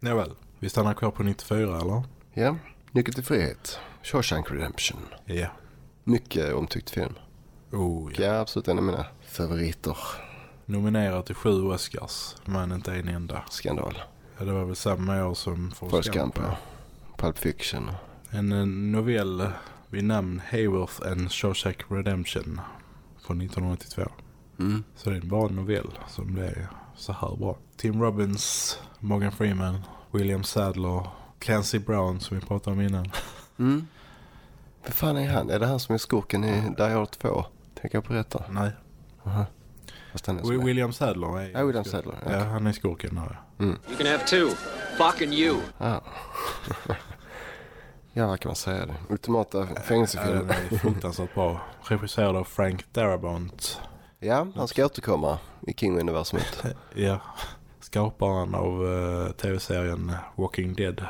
S2: Nåväl, vi stannar kvar på 94 eller?
S1: Ja, Nyckel till frihet. Shawshank Redemption.
S2: Ja.
S1: Mycket omtyckt film.
S2: Oh, ja.
S1: Ja, absolut en av mina favoriter.
S2: Nominerad till sju Oscars, men inte en enda.
S1: Skandal.
S2: Ja, det var väl samma år som
S1: Forrest Gump, ja. Pulp Fiction.
S2: En eh, novell vid namn Hayworth and Shawshank Redemption från 1982.
S1: Mm.
S2: Så det är en bra novell som blev så här bra. Tim Robbins, Morgan Freeman, William Sadler, Clancy Brown som vi pratade om innan. <laughs>
S1: Mm. Vad fan är han? Är det han som är skurken i Die Hard 2? Tänker jag på rätt då?
S2: Nej, Wi-
S1: är.
S2: William Sadler är
S1: Ja, William Sadler,
S2: Ja,
S1: okej.
S2: han är skurken där.
S6: You can have two. Fucking you.
S1: Ja. <laughs> ja, vad kan man säga? Det? Ultimata
S2: Ja,
S1: fängelsefilm.
S2: den är fruktansvärt bra. Regisserad av Frank Darabont.
S1: Ja, han ska återkomma i King-universumet. <laughs>
S2: Ja, skaparen av eh, tv-serien Walking Dead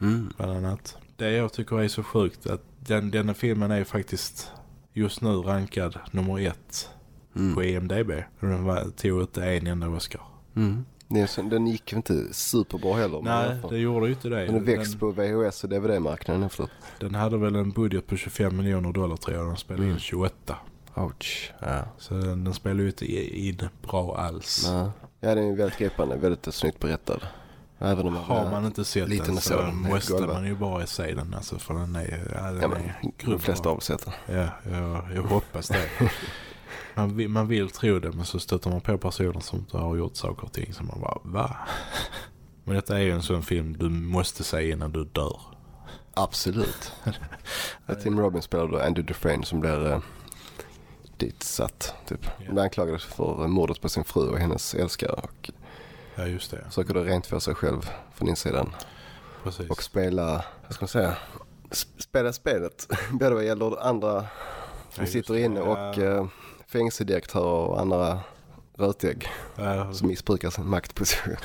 S1: Mm.
S2: bland annat. Det jag tycker är så sjukt att den, denna filmen är faktiskt just nu rankad nummer ett på E IMDB. Och Den tog inte en enda Oscar.
S1: Mm. Den gick ju inte superbra heller.
S2: Nej, det gjorde ju inte det.
S1: Den växt på VHS och DVD-marknaden efteråt.
S2: den hade väl en budget på 25 miljoner dollar tror jag. Den spelade
S1: Mm.
S2: in 28.
S1: Ouch. Ja.
S2: Så den, den spelade ju inte in bra alls.
S1: Ja, ja den är väldigt gripande. Väldigt snyggt berättad. Även om
S2: Har man inte sett
S1: liten
S2: den så
S1: den
S2: måste
S1: golvad.
S2: man ju bara se den. Alltså, för den är, ja, den
S1: Ja, men,
S2: är
S1: de flesta har sett den.
S2: Ja, jag, jag hoppas det. <laughs> Man vill, man vill tro det men så stöter man på personer som har gjort saker och ting som man bara, va? <laughs> Men detta är ju en sån film du måste se innan du dör.
S1: Absolut. <laughs> Tim Robbins spelar då Andy Dufresne som blir eh, ditsatt. Typ. Han blir anklagad för mordet på sin fru och hennes älskare. Och
S2: Ja, just det.
S1: försöker då rent för sig själv från insidan.
S2: Precis.
S1: Och spela, vad ska man säga, sp- spela spelet. <laughs> Både vad gäller andra som
S2: Ja,
S1: sitter inne och
S2: Ja.
S1: eh, fängelsedirektörer och andra rötägg
S2: Ja,
S1: som missbrukar sin maktposition.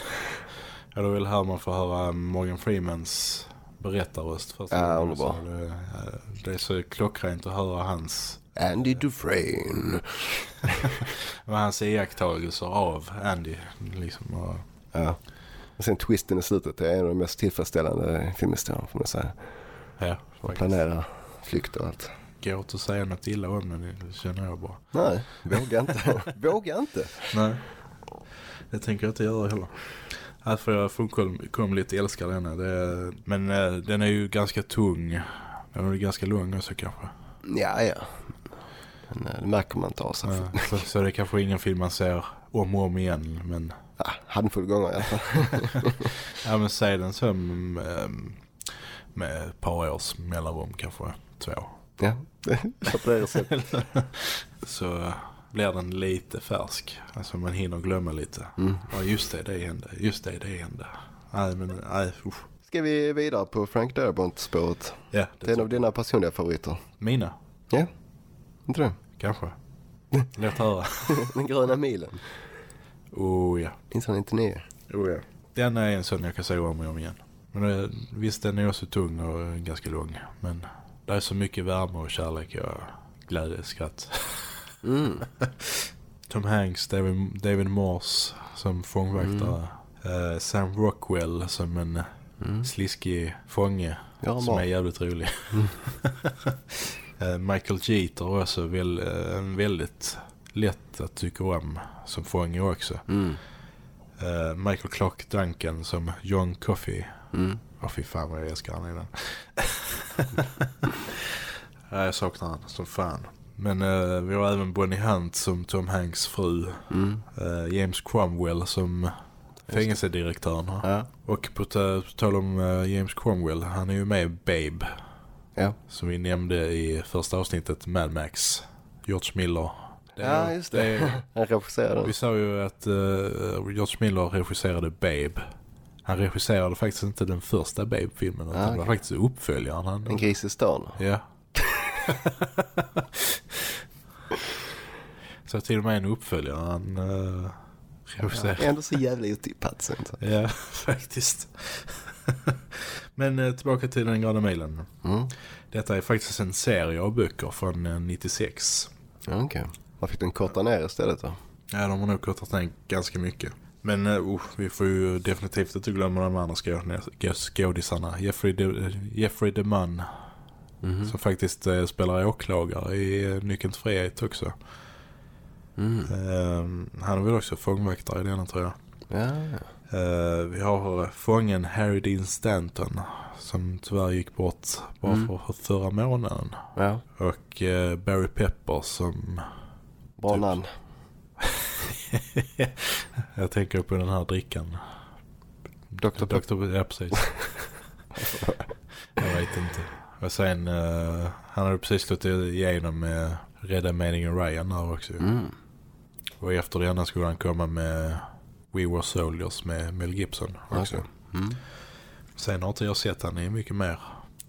S2: ja, då vill här man få höra Morgan Freemans berättarröst.
S1: Ja, underbar.
S2: Det, är så klockrent att höra hans,
S1: Andy Dufresne. <laughs>
S2: med hans iakttagelser av Andy. Liksom, och,
S1: Ja. Och sen twisten i slutet det är en av de mest tillfredsställande filmhistorierna får man säga.
S2: ja, faktiskt.
S1: planera flykt och allt.
S2: Går inte att säga något illa om den, känner jag bara.
S1: Nej, våga inte. <laughs> våga inte.
S2: Nej, det tänker jag inte göra heller. Här får jag fullkomligt älskar denna. Det, men eh, den är ju ganska tung. Den är ganska lång också kanske.
S1: Ja, ja. Men eh, det märker man inte av sig.
S2: Ja, så, så det är kanske ingen film man ser om och om igen. Men,
S1: Ja, handfull gånger i alla fall. <laughs>
S2: ja, men säg den som ehm, med ett par års mellanrum kanske. Två.
S1: Ja, <laughs> på det receptet. <laughs>
S2: Så eh, blir den lite färsk. Alltså man hinner glömma lite.
S1: Mm.
S2: Ja just det, det hände. Just det, det hände. Nej men nej usch.
S1: Ska vi vidare på Frank Darabont-spåret?
S2: Ja,
S1: Det är en av dina personliga favoriter.
S2: Mina,
S1: Ja, inte det?
S2: kanske. <laughs> Lätt höra.
S1: Den gröna milen.
S2: Oh ja.
S1: 1999.
S2: Oh, ja. Den är en sån jag kan säga om och om igen. Men det, visst, den är också tung och ganska lång. Men det är så mycket värme och kärlek och glädje, skratt.
S1: Mm. <laughs>
S2: Tom Hanks, David, David Morse som fångvaktare. Eh, Sam Rockwell som en sliskig fånge
S1: Ja,
S2: som är jävligt rolig. <laughs> Eh, Michael Jeter också väl, eh, en väldigt lätt att tycka om som fånge också.
S1: Mm.
S2: Michael Clark Duncan som John Coffey.
S1: Mm.
S2: Åh fy fan vad jag älskar han i den. <laughs> ja, jag saknar han som fan. Men eh, vi har även Bonnie Hunt som Tom Hanks fru.
S1: Mm.
S2: Eh, James Cromwell som fängelsedirektören.
S1: Ja.
S2: Och på på tal om eh, James Cromwell, han är ju med i Babe.
S1: Ja.
S2: Som vi nämnde i första avsnittet Mad Max. George Miller. Det är-
S1: Ja, just det.
S2: är- <laughs>
S1: Han regisserade
S2: Vi sa ju att uh, George Miller regisserade Babe. Han regisserade faktiskt inte den första Babe-filmen utan
S1: Ah,
S2: det var faktiskt uppföljaren. Han,
S1: En gris i stan.
S2: Ja. <laughs> Så till och med en uppföljare han uh, regisserade.
S1: Ändå så jävla otippat. inte.
S2: Ja, <laughs> faktiskt. <laughs> Men eh, tillbaka till den gröna milen.
S1: Mm.
S2: Detta är faktiskt en serie av böcker från eh, 96.
S1: Ja, Okej. Man fick den korta ner istället då.
S2: Ja, de har nog kortat ner ganska mycket. Men uh, uh, vi får ju definitivt inte glömma de andra skå- skådisarna. Jeffrey, De, Jeffrey DeMunn. Som faktiskt uh, spelar åklagare i uh, Nyckeln till frihet också.
S1: Mm.
S2: Ehm, han är väl också fångvaktare i denna tror jag.
S1: Ja,
S2: vi har uh, fången Harry Dean Stanton. Som tyvärr gick bort bara
S1: Mm.
S2: för, för förra månaden.
S1: ja.
S2: Och uh, Barry Pepper som...
S1: Bra
S2: Typ.
S1: namn. <laughs>
S2: jag tänker på den här drickan.
S1: Dr. Pepper.
S2: Ja, precis. jag vet inte. Och sen, eh, han hade precis slått igenom med Rädda meningen Ryan här också.
S1: Mm.
S2: Och efter denna skulle han komma med We Were Soldiers med Mel Gibson också.
S1: Okej. Mm.
S2: Sen har inte jag sett han i mycket mer,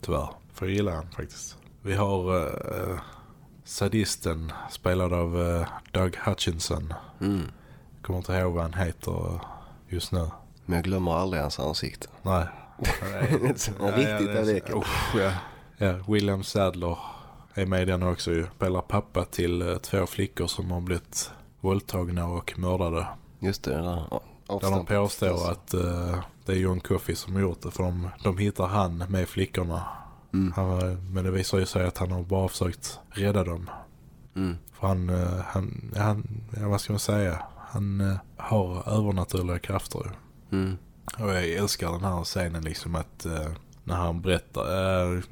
S2: tyvärr. För jag gillar han faktiskt. Vi har eh, sadisten spelad av eh, Doug Hutchinson.
S1: Mm.
S2: Kommer inte ihåg vad han heter just nu.
S1: Men jag glömmer aldrig hans ansikte.
S2: Nej. <laughs>
S1: En riktigt
S2: är så-
S1: leken.
S2: Usch, ja. ja, William Sadler är med i den också ju. Spelar pappa till eh, två flickor som har blivit våldtagna och mördade.
S1: Just det, där. Ja,
S2: Där de påstår att eh, det är John Coffey som gjort det. För de, de hittar han med flickorna.
S1: Mm.
S2: Han, men det visar ju sig att han har bara försökt rädda dem.
S1: Mm.
S2: För han, eh, han, han ja, vad ska man säga? Han eh, har övernaturliga krafter.
S1: Mm.
S2: Och jag älskar den här scenen liksom att eh, när han berättar eh,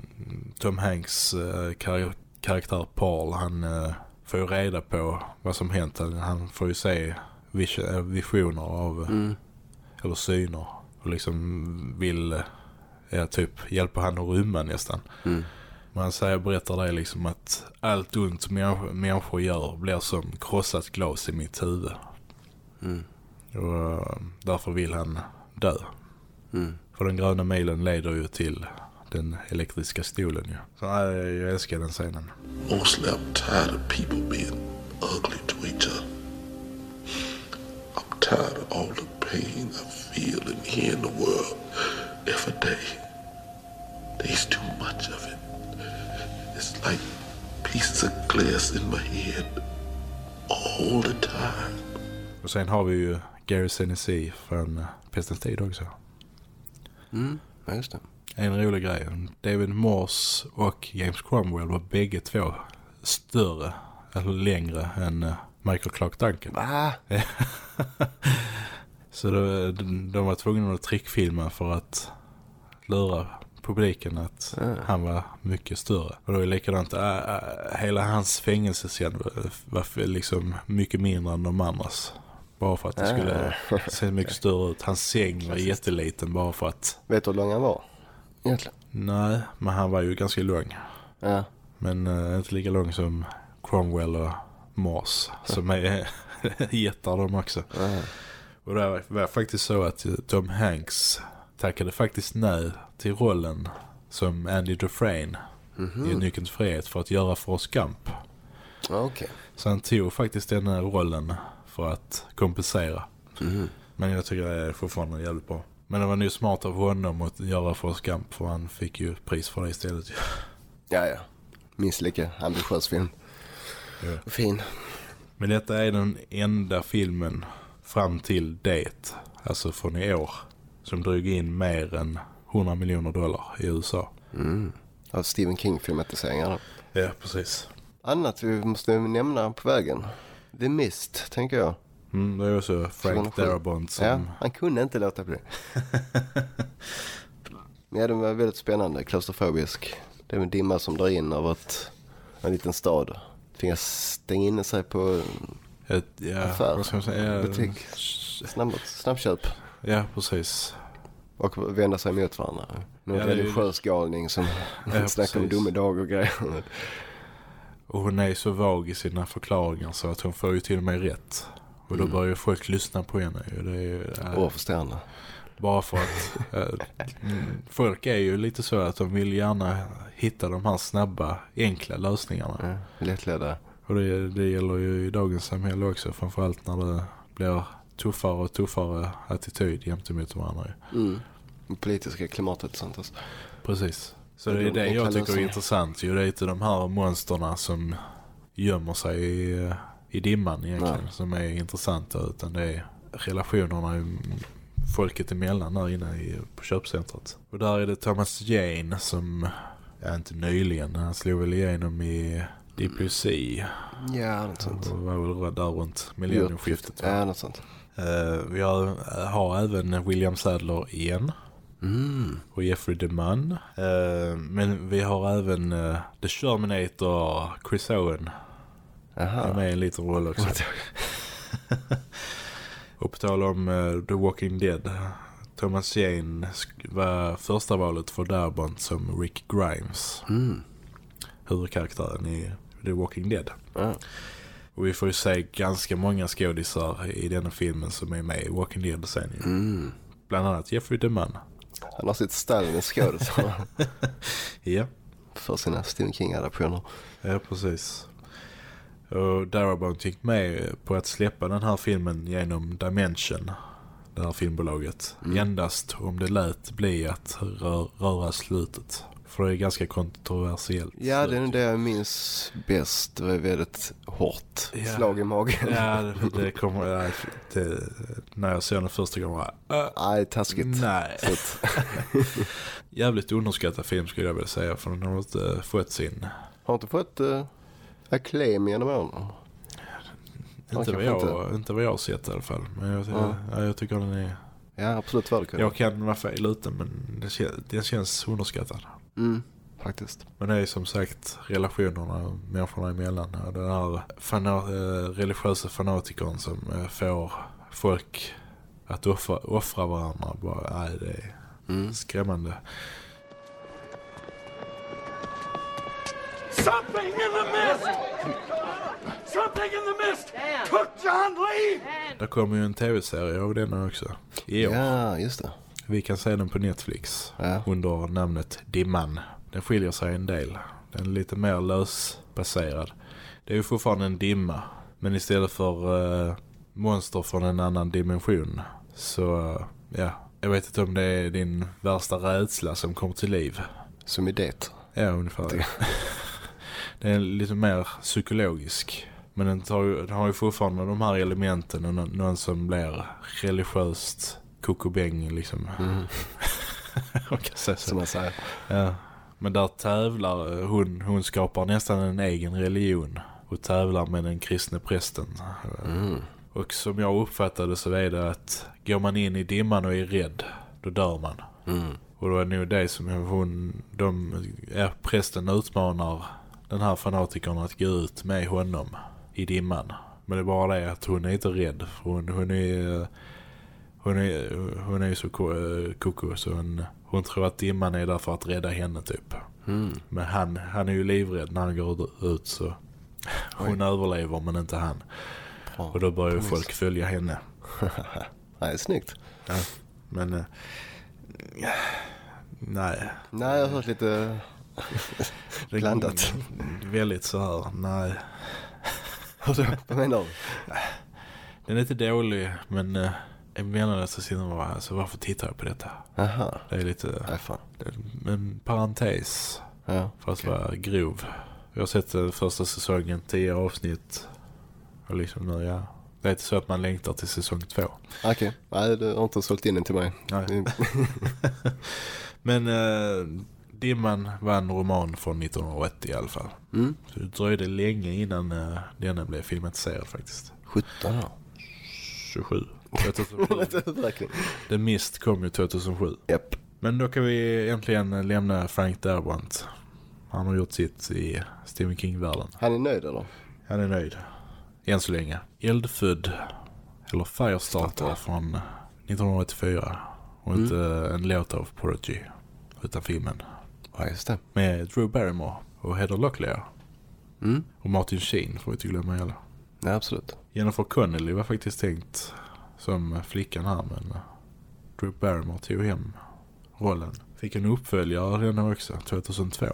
S2: Tom Hanks eh, kar karaktär Paul han eh, får ju reda på vad som hänt. Han, får ju se vis visioner av
S1: Mm.
S2: eller syner och liksom vill ja, typ hjälpa han att rymma nästan.
S1: Mm.
S2: Men han säger, berättar det liksom att allt ont människor, gör blir som krossat glas i mitt huvud.
S1: Mm.
S2: Och därför vill han dö.
S1: Mm.
S2: För den gröna milen leder ju till den elektriska stolen ju. Så ja, jag, jag älskar den scenen.
S7: Mostly I'm tired of people being ugly to each other. I'm tired of all the pain I feel in here in the world every day. There's too much of it. It's like pieces of glass in my head all the time.
S2: Och sen har vi ju Gary Sinise från eh, Pestens tid också.
S1: Mm. Just det.
S2: En rolig grej. David Morse och James Cromwell var bägge två större eller längre än eh, Michael Clark Duncan.
S1: Va? <laughs>
S2: Så då, de, de var tvungna att trickfilma för att lura publiken att
S1: Ja.
S2: han var mycket större. Och då är likadant, äh, äh, hela hans fängelsescen var, liksom mycket mindre än de andras. Bara för att det skulle se mycket <laughs> större ut. Hans säng var jätteliten bara för att,
S1: Vet du hur lång han var? Egentligen.
S2: nej, men han var ju ganska lång.
S1: Ja.
S2: Men äh, inte lika lång som Cromwell och Morse som är <laughs> jättar de också. Och det var- var faktiskt så att Tom Hanks tackade faktiskt nej till rollen som Andy Dufresne i Nyckeln till frihet för att göra Forrest Gump.
S1: Ja, Okej.
S2: Så han tog faktiskt den här rollen för att kompensera.
S1: Mhm.
S2: Men jag tycker det är fortfarande jävligt bra. Men det var nog smart av honom att göra Forrest Gump för han fick ju pris för det istället.
S1: Ja, ja. Minst lika ambitiös film.
S2: Ja.
S1: Fin.
S2: Men detta är den enda filmen fram till det, alltså från i år, som drog in mer än 100 miljoner dollar i USA.
S1: Mm. Av Stephen King-filmatiseringarna.
S2: Ja, precis.
S1: Annat vi måste nämna på vägen. The Mist, tänker jag.
S2: Mm, det är också Frank
S1: 2007.
S2: Darabont som...
S1: Ja, han kunde inte låta bli. Men <laughs> ja, den var väldigt spännande, klaustrofobisk. Det är en dimma som drar in över ett, en liten stad. Tvingas stänga in sig på
S2: Ett, ja,
S1: Affär.
S2: vad ska man säga?
S1: Butik. snabb, snabbköp
S2: Ja, precis.
S1: och vända sig mot varandra. Någon
S2: Ja, är ju-
S1: religiös galning som
S2: Ja, <laughs>
S1: snackar om domedag och grejer.
S2: Och hon är så vag i sina förklaringar så att hon får ju till och med rätt. Och då
S1: Mm.
S2: börjar ju folk lyssna på henne. Det är, ju, äh,
S1: förstående.
S2: Bara för att äh, folk är ju lite så att de vill gärna hitta de här snabba, enkla lösningarna.
S1: Ja, lättledda.
S2: Och det, det gäller ju i dagens samhälle också. Framförallt när det blir tuffare och tuffare attityd gentemot varandra. ju.
S1: Mm. Politiska klimatet och sånt. Alltså.
S2: Precis. Så det är
S1: de
S2: det jag tycker är intressant. Ju det är inte de här monsterna som gömmer sig i, i dimman egentligen
S1: Nej.
S2: som är intressanta. Utan det är relationerna i folket emellan där inne i, på köpcentret. Och där är det Thomas Jane som, ja inte nyligen, han slog väl igenom i Sea.
S1: Ja, något sånt.
S2: Och var väl där runt millenniumskiftet. va?
S1: Ja, något sånt.
S2: Eh, vi har, har även William Sadler igen.
S1: Mm.
S2: Och Jeffrey DeMunn. Eh, men vi har även eh, The Terminator, Chris Owen.
S1: Aha.
S2: är med i en liten roll också. <laughs> och på tal om eh, The Walking Dead. Thomas Jane var första valet för Darbont som Rick Grimes.
S1: Mm.
S2: Huvudkaraktären i The Walking Dead.
S1: Ja.
S2: Och vi får ju se ganska många skådisar i denna filmen som är med i Walking Dead sen ju.
S1: Mm.
S2: Bland annat Jeffrey DeMunn.
S1: Han har sitt stall i skådet <laughs>
S2: Ja.
S1: för sina Stephen King-adaptioner.
S2: Ja, precis. Och Darabont gick med på att släppa den här filmen genom Dimension, det här filmbolaget. Endast om det lät bli att rö röra slutet. För det är ganska kontroversiellt.
S1: Ja, det är nog det jag minns bäst. Det var väldigt hårt
S2: Ja.
S1: slag i magen.
S2: Ja, det, kommer... Det, när jag såg den första gången var jag, äh,
S1: Nej, taskigt.
S2: Nej. <laughs> Jävligt underskattad film skulle jag vilja säga. För den har inte fått sin...
S1: har inte fått uh, acclaim genom åren.
S2: Inte vad, jag, inte. vad jag har sett i alla fall. Men jag,
S1: Ja.
S2: ja, jag tycker den är...
S1: Ja, absolut.
S2: Jag kan vara fel ute men det känns underskattad.
S1: Mm, faktiskt.
S2: Men det är som sagt relationerna människorna emellan. Den här fana, eh, religiösa fanatikern som eh, får folk att offra, offra varandra. Bara, nej, det är
S1: Mm.
S2: skrämmande.
S8: Something in the mist! Something in the mist took John Lee!
S2: Det kommer ju en tv-serie av den också. I år.
S1: Ja, just det.
S2: Vi kan se den på Netflix
S1: Ja.
S2: under namnet Dimman. Den skiljer sig en del. Den är lite mer lösbaserad. Det är ju fortfarande en dimma. Men istället för eh, monster från en annan dimension. Så eh, ja, jag vet inte om det är din värsta rädsla som kommer till liv.
S1: Som i det.
S2: Ja, ungefär. det <laughs> är lite mer psykologisk. Men den, tar den har ju fortfarande de här elementen och nå- någon som blir religiöst kokobäng liksom.
S1: Mm. <laughs>
S2: Man kan säga så.
S1: Som man säger.
S2: Ja. Men där tävlar hon, hon skapar nästan en egen religion och tävlar med den kristne prästen.
S1: Mm.
S2: Och som jag uppfattade så är det att går man in i dimman och är rädd, då dör man.
S1: Mm.
S2: Och då är det nog det som hon, de, ja, prästen utmanar den här fanatikern att gå ut med honom i dimman. Men det är bara det att hon är inte rädd. För hon, hon är hon är, hon är ju så eh, koko så hon, hon tror att dimman är där för att rädda henne typ.
S1: Mm.
S2: Men han, han är ju livrädd när han går ut så hon överlever men inte han.
S1: Bra.
S2: Och då börjar ju folk följa henne. <laughs>
S1: Nej, snyggt.
S2: Ja, men eh, nej.
S1: Nej, jag har hört lite <laughs>
S2: Det-
S1: blandat.
S2: Väldigt så här, nej.
S1: Vad menar du?
S2: Den är inte dålig, men eh, jag menar att så sitter man bara, alltså varför tittar jag på detta?
S1: Aha.
S2: Det är lite,
S1: Nej, fan.
S2: en parentes
S1: Ja.
S2: för att vara grov. Jag har sett den första säsongen, tio avsnitt. Och liksom nu, ja. Det är inte så att man längtar till säsong två.
S1: Okej. Nej, du har inte sålt in den till mig.
S2: Nej. <laughs> Men eh, Dimman var en roman från 1980 i alla fall.
S1: Mm.
S2: Så det dröjde länge innan uh, denna blev filmatiserad faktiskt.
S1: 17 år.
S2: 27. 2007.
S1: Verkligen. <laughs>
S2: The Mist kom ju 2007.
S1: Japp.
S2: Men då kan vi äntligen lämna Frank Darabont. Han har gjort sitt i Stephen King-världen.
S1: Han är nöjd eller?
S2: Han är nöjd. Än så länge. Eldfödd. Eller Firestarter från 1984. Och
S1: Mm.
S2: inte en låt av Prodigy. Utan filmen.
S1: Ja, just det.
S2: Med Drew Barrymore och Heather Locklear.
S1: Mm.
S2: Och Martin Sheen får vi inte glömma heller.
S1: Nej, absolut.
S2: Jennifer Connelly var faktiskt tänkt som flickan här men eh, Drew Barrymore tog hem rollen. Fick en uppföljare den också, 2002.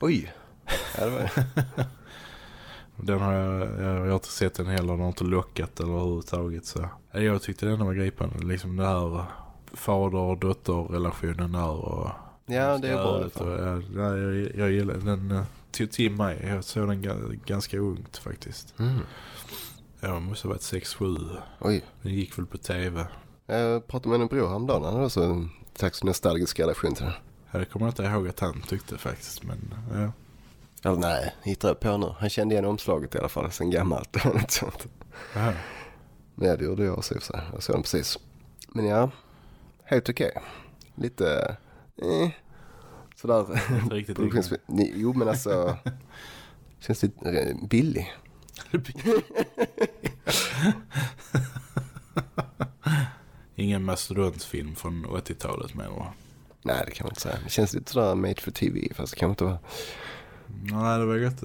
S1: Oj! Ja, det var... <laughs>
S2: Den har jag, jag, har inte sett den heller, den har inte lockat eller överhuvudtaget så. Ja, Jag tyckte den var gripande, liksom det här fader- och dotterrelationen där och...
S1: Ja, det är bra.
S2: Och, ja, jag, jag gillar den. Tog till mig, jag såg den ga- ganska ungt faktiskt.
S1: Mm.
S2: Jag måste ha varit 6-7.
S1: Oj.
S2: Den gick väl på tv.
S1: Jag pratade med en bror häromdagen. Han hade också en slags nostalgisk relation till den.
S2: Ja, det kommer jag inte ihåg att han tyckte faktiskt, men ja.
S1: Eller nej, hittar jag på nu. Han kände igen omslaget i alla fall sen gammalt. <laughs> Sånt.
S2: Aha.
S1: Men ja, det gjorde jag också i sig. Jag såg den precis. Men ja, helt okej. Lite, eh, sådär.
S2: Inte riktigt <laughs>
S1: Jo men alltså, <laughs> känns lite eh, billig.
S2: Ingen mastodontfilm från 80-talet menar du?
S1: Nej det kan man inte säga. Det känns lite sådär made for TV fast det kan inte vara.
S2: Nej, det var gott.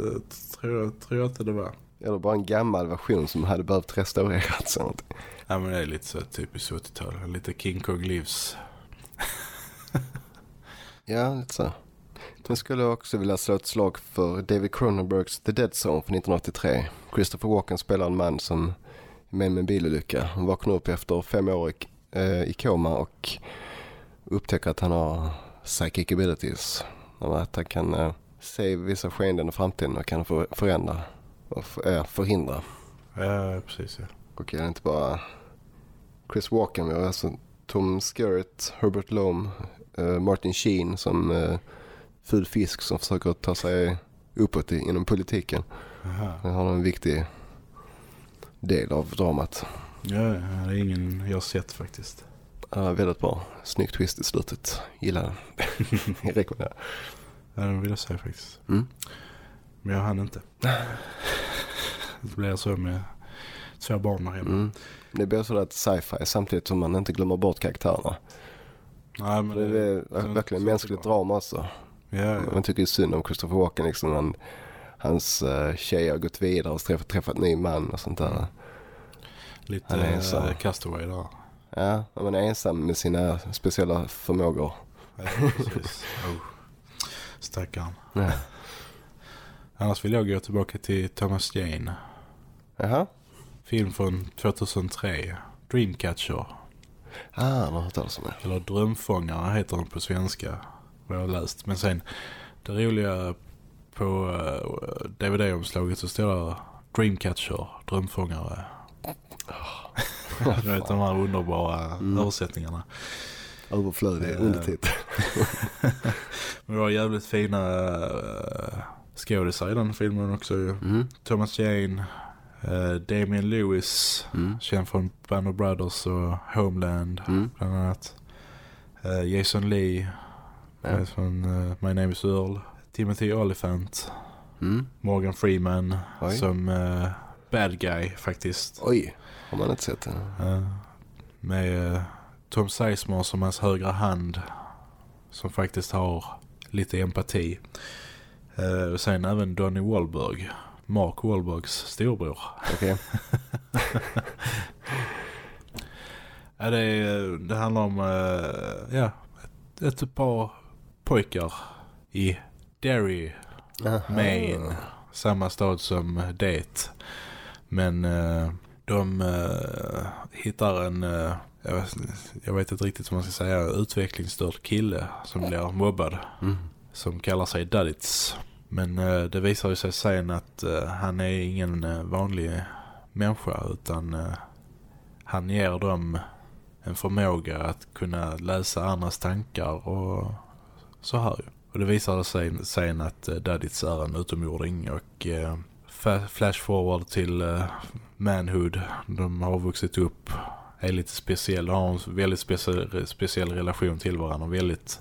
S2: Tror jag, tror jag inte det var.
S1: Eller bara en gammal version som hade behövt restaureras. Sånt.
S2: Ja, men det är lite så typiskt 80-tal. Lite King Kong Lives.
S1: Ja, lite så. Sen skulle jag också vilja slå ett slag för David Cronenbergs The Dead Zone från 1983. Christopher Walken spelar en man som är med med en bilolycka. Han vaknar upp efter fem år i, eh, i koma och upptäcker att han har psychic abilities. Att han kan eh, se vissa skeenden i framtiden och kan för, förändra och för, eh, förhindra.
S2: Ja, precis. Ja.
S1: Och är inte bara Chris Walken, vi har alltså Tom Skerritt, Herbert Lom, eh, Martin Sheen som eh, ful fisk som försöker ta sig uppåt i, inom politiken.
S2: Aha.
S1: Han har en viktig del av dramat.
S2: Ja, det är ingen jag sett faktiskt.
S1: Ja, väldigt bra. Snyggt twist i slutet. Gillar den. <laughs> Jag rekommenderar.
S2: Ja, den vill jag säga faktiskt.
S1: Mm.
S2: Men jag hann inte. Det blir så med två barn där hemma.
S1: Mm. Det blir så att sci-fi samtidigt som man inte glömmer bort karaktärerna.
S2: Nej, men
S1: Det är
S2: så-
S1: verkligen
S2: så-
S1: mänskligt drama också.
S2: Ja.
S1: Man tycker ju synd om Christopher Walken liksom. Han, hans uh, tjej har gått vidare och träffat, träffat en ny man och sånt där.
S2: Lite
S1: Han är så.
S2: äh, castaway där.
S1: Ja, man är ensam med sina speciella förmågor.
S2: Ja, precis. <laughs> oh. Stackarn.
S1: Ja. <laughs>
S2: Annars vill jag gå tillbaka till Thomas Jane.
S1: Jaha.
S2: Film från 2003. Dreamcatcher.
S1: Ah, har hört talas om det.
S2: Eller Drömfångare heter den på svenska. Vad jag har läst. Men sen det roliga på uh, DVD-omslaget så står det Dreamcatcher, Drömfångare. <laughs> Du vet de här underbara översättningarna.
S1: Överflödig
S2: Eh.
S1: undertitel. <laughs>
S2: Men det var jävligt fina uh, skådisar i den filmen också.
S1: Mm.
S2: Thomas Jane, uh, Damien Lewis,
S1: Mm.
S2: känd från Band of Brothers och Homeland
S1: Mm.
S2: bland annat. Eh, Jason Lee,
S1: Ja.
S2: från eh, My Name is Earl. Timothy Olyphant,
S1: Mm.
S2: Morgan Freeman
S1: Oj.
S2: som eh, bad guy faktiskt.
S1: Oj, har man inte sett det?
S2: Eh, med eh, Tom Sizemore som hans högra hand som faktiskt har lite empati. Och sen även Donny Wahlberg, Mark Wahlbergs storbror.
S1: Okej. <laughs>
S2: Ja, det, är- det handlar om ja, ett, ett par pojkar i Derry,
S1: Aha.
S2: Maine. Samma stad som det. Men eh, de eh, hittar en, eh, jag, vet, jag vet inte riktigt vad man ska säga, utvecklingsstörd kille som blir mobbad.
S1: Mm.
S2: Som kallar sig Duddits. Men eh, det visar ju sig sen att eh, han är ingen eh, vanlig människa utan han ger dem en förmåga att kunna läsa andras tankar och så här ju. Och det visar sig sen att eh, Duddits är en utomjording och eh, flash forward till eh, manhood. De har vuxit upp, är lite speciella, har en väldigt speciell, speciell relation till varandra. Väldigt,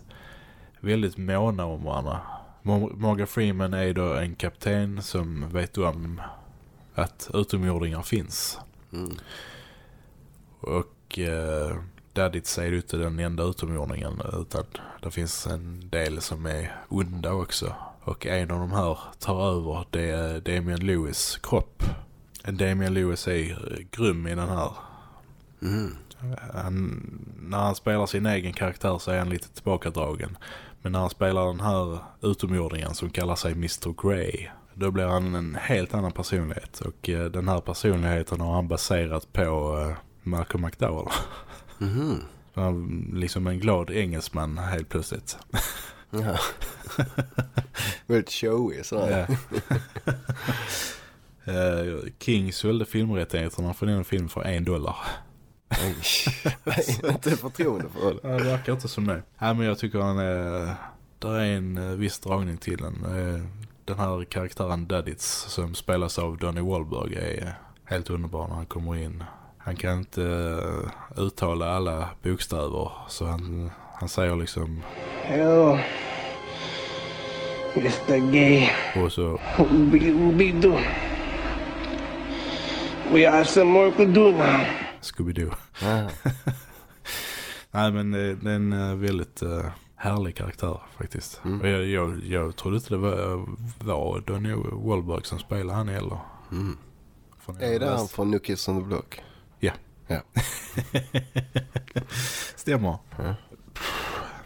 S2: väldigt måna om varandra. Mor- Morgan Freeman är då en kapten som vet om att utomjordingar finns.
S1: Mm.
S2: Och eh, Daddits är ju inte den enda utomjordingen utan det finns en del som är onda också. Och en av de här tar över det är Damian Lewis kropp. Damian Lewis är grym i den här. Han, när han spelar sin egen karaktär så är han lite tillbakadragen. Men när han spelar den här utomjordingen som kallar sig Mr. Grey. Då blir han en helt annan personlighet. Och eh, den här personligheten har han baserat på eh, Malcolm McDowell. <laughs>
S1: Mhm.
S2: Han är liksom en glad engelsman helt plötsligt.
S1: Ja. <laughs> Väldigt showy sådär.
S2: Ja. <laughs> Eh, King sålde filmrättigheterna för den film för en dollar. <laughs>
S1: Inte förtroende för det.
S2: Ja, det verkar inte som det. Nej, men jag tycker han är... Där är en eh, viss dragning till den. Eh, Den här karaktären Daddits som spelas av Donny Wahlberg är helt underbar när han kommer in. Han kan inte eh, uttala alla bokstäver så han, han säger liksom
S9: Hello, Mr. Gay.
S2: och så
S9: Ubi, ubi, do. We have some work to do now.
S2: Scooby-Doo.
S1: Ja. <laughs>
S2: Nej men det, det är en eh, väldigt uh, härlig karaktär faktiskt.
S1: Mm.
S2: Och jag, jag, jag trodde inte det var, var Donny Wahlberg som spelade han heller.
S1: Mm. Är det han från New Kids on the Block?
S2: Ja.
S1: Ja. <laughs>
S2: Stämmer.
S1: Ja.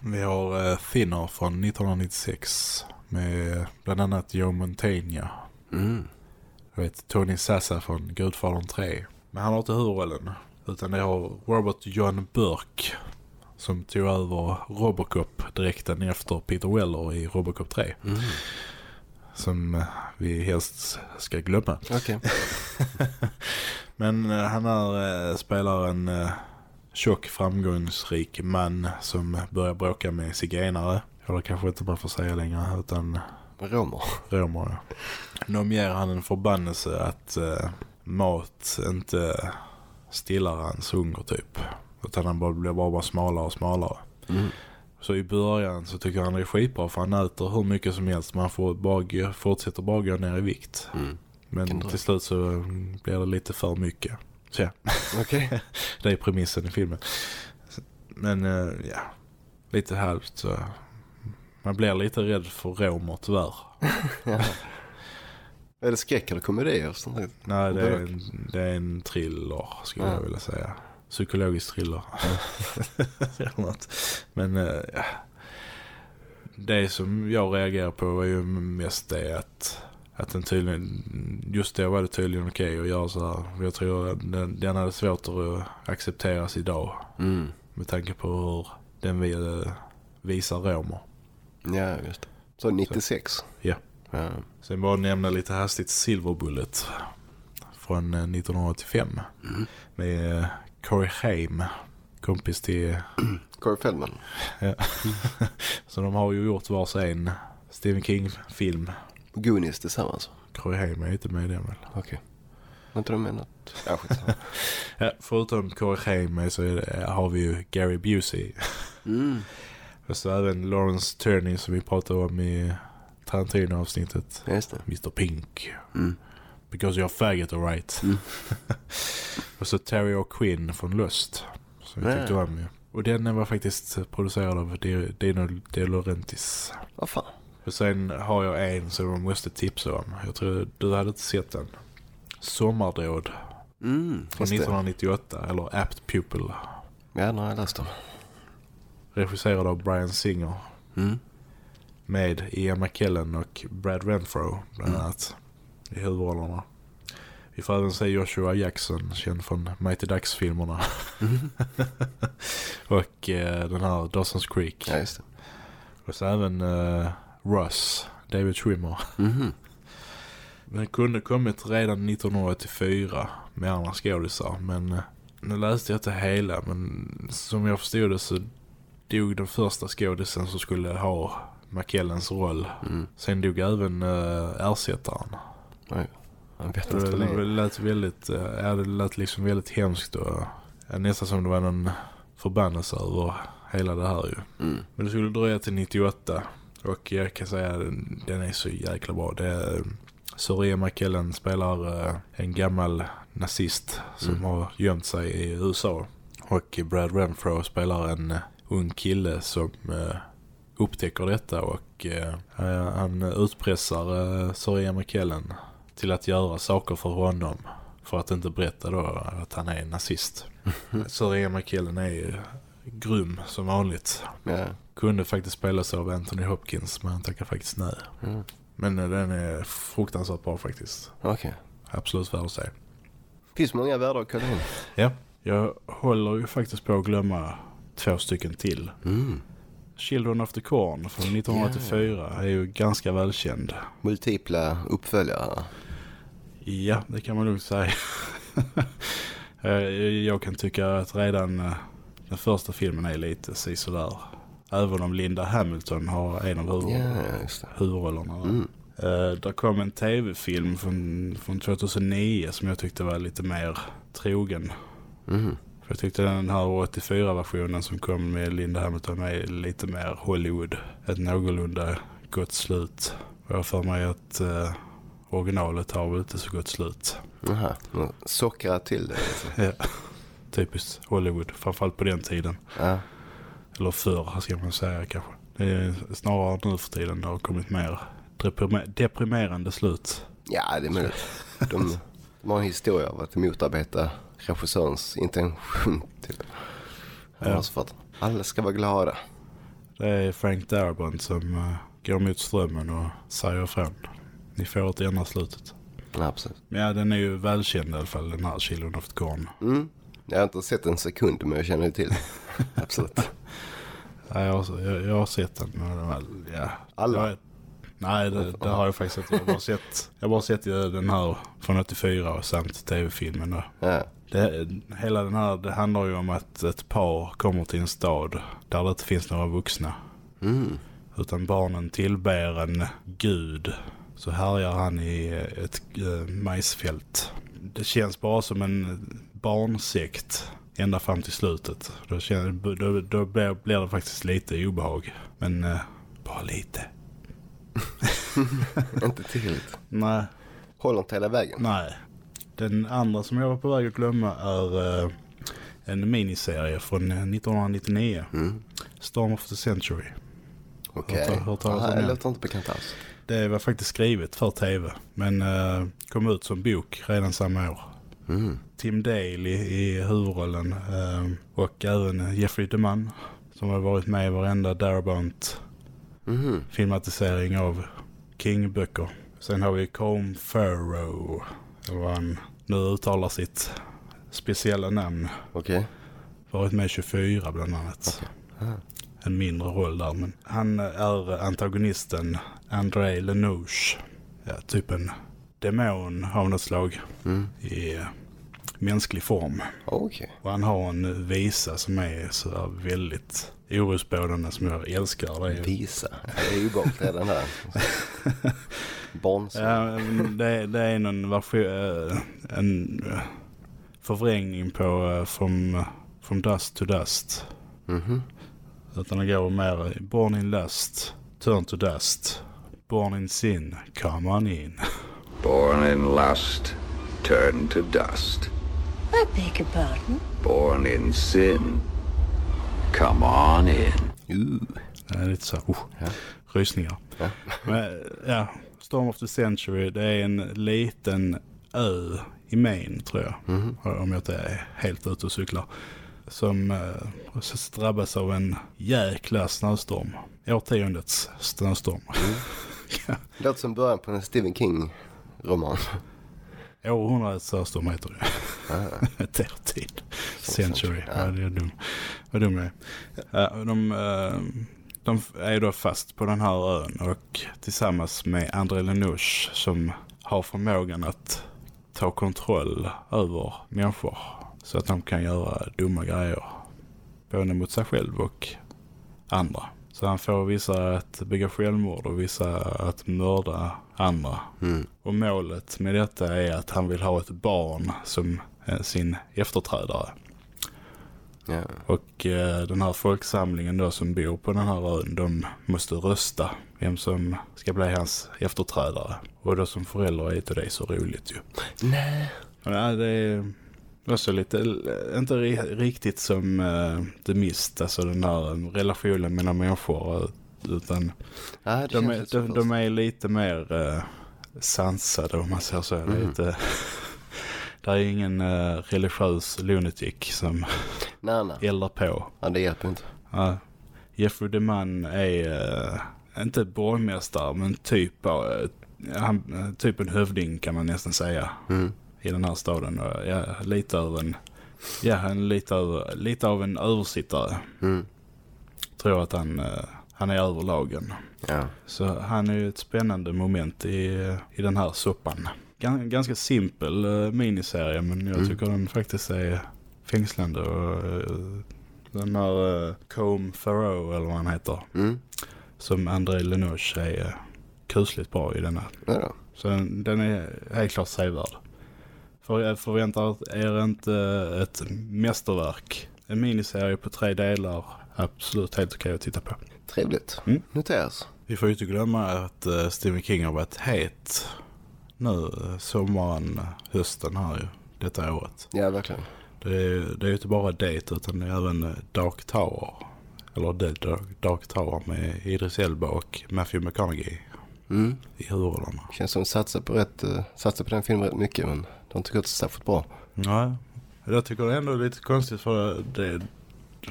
S2: Vi har uh, Thinner från 1996 med bland annat Joe Montaigne.
S1: Mm.
S2: Jag vet Tony Sassa från Gudfadern 3. Men han har inte huvudrollen. Utan det har Robert John Burke som tog över Robocop-dräkten efter Peter Weller i Robocop 3.
S1: Mm.
S2: Som eh, vi helst ska glömma.
S1: Okej. <laughs>
S2: Men eh, han är, eh, spelar en eh, tjock framgångsrik man som börjar bråka med zigenare. Eller kanske inte man får säga längre utan
S1: Romer.
S2: romer. Ja. De ger han en förbannelse att eh, mat inte stillar hans hunger typ. Utan han bara blir bara, bara smalare och smalare.
S1: Mm.
S2: Så i början så tycker han det är skitbra för han äter hur mycket som helst. Men han får bara, fortsätter bara gå ner i vikt.
S1: Mm.
S2: Men till slut så blir det lite för mycket. Så ja, <laughs>
S1: Okej.
S2: det är premissen i filmen. Men eh, ja, lite halvt så. Man blir lite rädd för romer tyvärr. <laughs>
S1: ja. Är det skräck eller komedi?
S2: Nej, det är en, det är en thriller skulle
S1: Ja.
S2: jag vilja säga. Psykologisk thriller. <laughs> Men eh, ja. det som jag reagerar på var ju mest det att, att den tydligen, just då var det tydligen okej att göra så här. Jag tror att den, den hade svårt att accepteras idag
S1: Mm.
S2: med tanke på hur den vill, visar romer.
S1: Ja, just. Så 96?
S2: Ja.
S1: Ja.
S2: Sen bara nämna lite hastigt Silver Bullet från eh, 1985
S1: Mm.
S2: med eh, Corey Haim, kompis till... <clears throat>
S1: Corey Feldman.
S2: Ja. <laughs> Så de har ju gjort varsin Stephen King-film.
S1: Goonies tillsammans.
S2: Corey är inte med i den väl?
S1: Okej. Har inte de med något? Ja. <laughs>
S2: Ja, förutom Corey Haim så är det, har vi ju Gary Busey.
S1: Mm. <laughs>
S2: Och så även Lawrence Turney som vi pratade om i Tarantino-avsnittet.
S1: Just det.
S2: Mr Pink.
S1: Mm.
S2: Because you're faggot alright.
S1: Mm. <laughs>
S2: och så Terry O'Quinn från Lust. Som
S1: Ja.
S2: tyckte om ju. Och den var faktiskt producerad av Di- Dino De Laurentiis.
S1: Vad fan?
S2: Och sen har jag en som jag måste tipsa om. Jag tror du hade inte sett den. Sommardåd
S1: Mm,
S2: från
S1: just det.
S2: 1998. Eller Apt Pupil.
S1: Ja, den har jag läst om.
S2: Regisserad av Brian Singer.
S1: Mm.
S2: Med Ian McKellen och Brad Renfro bland
S1: Mm.
S2: annat. I huvudrollerna. Vi får även se Joshua Jackson, känd från Mighty Ducks-filmerna.
S1: Mm. <laughs>
S2: och eh, den här Dawson's Creek.
S1: Ja, just det.
S2: Och så även eh, Russ, David Schwimmer.
S1: Mhm. <laughs>
S2: Den kunde kommit redan 1984 med andra skådisar. Men eh, nu läste jag inte hela. Men som jag förstod det så dog den första skådisen som skulle ha McKellens roll.
S1: Mm.
S2: Sen dog även uh, ersättaren.
S1: Oj. Jag vet inte det
S2: det lät väldigt, uh, ja, det lät liksom väldigt hemskt och ja, nästan som det var någon förbannelse över hela det här ju.
S1: Mm.
S2: Men det skulle dröja till 98 och jag kan säga den, den är så jäkla bra. Det är, Soraya McKellen spelar eh, en gammal nazist som
S1: Mm.
S2: har gömt sig i USA. Och Brad Renfro spelar en eh, ung kille som uh, upptäcker detta och eh, han utpressar eh, Sir Ian McKellen till att göra saker för honom för att inte berätta då att han är nazist. <laughs> Sir Ian McKellen är ju grym som vanligt.
S1: Ja.
S2: Kunde faktiskt spelas av Anthony Hopkins men han tackar faktiskt nej.
S1: Mm.
S2: Men eh, den är fruktansvärt bra faktiskt.
S1: Okej.
S2: Absolut värd att se.
S1: Finns många världar att kolla in.
S2: Ja, jag håller ju faktiskt på att glömma två stycken till.
S1: Mm.
S2: Children of the Corn från 1984 är ju ganska välkänd.
S1: Multipla uppföljare.
S2: Ja, det kan man nog säga. <laughs> Eh, jag kan tycka att redan eh, den första filmen är lite sådär. Även om Linda Hamilton har en av huvud
S1: Ja,
S2: huvudrollerna.
S1: Mm.
S2: Uh, där kom en tv-film från, från 2009 som jag tyckte var lite mer trogen.
S1: Mm.
S2: För jag tyckte den här 84-versionen som kom med Linda Hamilton är lite mer Hollywood. Ett någorlunda gott slut. Och jag för mig att uh, originalet har väl inte så gott slut.
S1: Jaha, sockra till det. Alltså. <laughs>
S2: Ja. Typiskt Hollywood, framförallt på den tiden.
S1: Ja.
S2: Eller förr ska man säga kanske. Det är snarare nu för tiden det har kommit mer deprimer- deprimerande slut.
S1: ja, det är möjligt. De, de har en historia av att motarbeta regissörens intention till
S2: Ja.
S1: För att alla ska vara glada.
S2: Det är Frank Darabont som uh, går mot strömmen och säger ifrån. Ni får inte ändra slutet.
S1: Ja, absolut.
S2: Men ja, den är ju välkänd i alla fall, den här Children of the Corn.
S1: Mm. Jag har inte sett en sekund men jag känner till. <laughs> absolut.
S2: Ja, jag, jag, jag har sett den. Men ja.
S1: Alla?
S2: Jag, nej, det, det har jag faktiskt inte. Jag har bara sett, jag har bara sett den här från 84 och samt tv-filmen.
S1: Ja.
S2: Det, hela den här, det handlar ju om att ett par kommer till en stad där det inte finns några vuxna.
S1: Mm.
S2: Utan barnen tillber en gud. Så härjar han i ett äh, majsfält. Det känns bara som en barnsekt ända fram till slutet. Då, känner, då, då blir, blir det faktiskt lite obehag. Men äh, bara lite. <laughs>
S1: inte tillräckligt.
S2: Nej,
S1: Håller inte hela vägen.
S2: nej. Den andra som jag var på väg att glömma är äh, en miniserie från 1999.
S1: Mm.
S2: Storm of the Century.
S1: Okej.
S2: Hört- hört
S1: Nej, det låter inte bekant alls.
S2: Det var faktiskt skrivet för tv. Men eh, kom ut som bok redan samma år.
S1: Mm.
S2: Tim Dale i, i huvudrollen. eh, och även Jeffrey DeMunn. Som har varit med i varenda Darabont
S1: Mhm.
S2: filmatisering av King-böcker. Sen har vi Colm Farrow. Eller vad han nu uttalar sitt speciella namn.
S1: Okej.
S2: Varit med i 24 bland annat.
S1: Ah.
S2: En mindre roll där. Men han är antagonisten André Lenouche. Ja, typ en demon av något slag
S1: Mm.
S2: i eh, mänsklig form.
S1: Okej.
S2: Och han har en visa som är så väldigt orosbådande som jag älskar. Det är,
S1: Visa. Det är ju obehagligt redan där. <laughs> Barnsång.
S2: ja, men det, det är någon version, eh, en eh, förvrängning på eh, from, from dust to dust.
S1: Mhm.
S2: Utan det går mer born in lust, turn to dust, born in sin, come on in.
S10: Born in lust, turn to dust.
S5: I beg your pardon?
S10: Born in sin, come on in.
S1: Uh.
S2: Det är lite så, oh,
S1: Ja.
S2: rysningar.
S1: Ja.
S2: Men ja, Storm of the Century, det är en liten ö i Maine tror jag.
S1: Mhm.
S2: Om jag inte är helt ute och cyklar. Som eh, drabbas av en jäkla snöstorm. Årtiondets snöstorm. <laughs>
S1: Det låter som början på en Stephen King-roman.
S2: Århundradets snöstorm heter det.
S1: Ah.
S2: Ett årtid. Century.
S1: Ja.
S2: Ja, det är dum. Vad dum jag är. De, eh, de är då fast på den här ön och tillsammans med André Lenouche som har förmågan att ta kontroll över människor så att de kan göra dumma grejer. Både mot sig själv och andra. Så han får vissa att bygga självmord och vissa att mörda andra.
S1: Mm.
S2: Och målet med detta är att han vill ha ett barn som eh, sin efterträdare.
S1: Ja.
S2: Och eh, den här folksamlingen då som bor på den här ön, de måste rösta vem som ska bli hans efterträdare. Och då som förälder är inte det så roligt ju.
S1: Nej.
S2: Ja, det är också lite, inte ri- riktigt som uh, The Mist, alltså den här relationen mellan människor. utan
S1: det
S2: de, är, de, de är lite mer uh, sansade om man säger så.
S1: Mm.
S2: Lite, <laughs> det är ingen uh, religiös lunatic som <laughs>
S1: Nej, nej.
S2: eldar på.
S1: Ja, det hjälper inte.
S2: Ja, Jeffrey DeMann är eh, inte borgmästare men typ, uh, han, eh, typ en hövding kan man nästan säga
S1: Mm.
S2: I den här staden. Och, ja, lite av en, ja, en lite, över, lite av en översittare.
S1: Mm.
S2: Tror att han, eh, han är över lagen.
S1: Ja.
S2: Så han är ju ett spännande moment i, i den här soppan. Gan, ganska simpel uh, miniserie men jag
S1: Mm.
S2: tycker den faktiskt är fängslande. Och, eh, den här uh, Combe Farrow eller vad han heter.
S1: Mm.
S2: Som André Lenoche är uh, kusligt bra i denna.
S1: Ja, då.
S2: Så den, den är helt klart sevärd. För jag förväntar er inte ett mästerverk. En miniserie på tre delar. Absolut helt okej att titta på.
S1: Trevligt.
S2: Mm.
S1: Noteras.
S2: Vi får ju inte glömma att uh, Stephen King har varit het nu uh, sommaren, hösten här ju, detta året.
S1: Ja, verkligen.
S2: Det är, det är ju inte bara Date utan det är även Dark Tower. Eller The Dark, Dark Tower med Idris Elba och Matthew McConaughey
S1: Mm.
S2: i huvudrollerna.
S1: Känns som att satsa på, rätt, satsa på den filmen rätt mycket men det har inte gått så särskilt bra.
S2: Nej, jag tycker det är ändå lite konstigt för det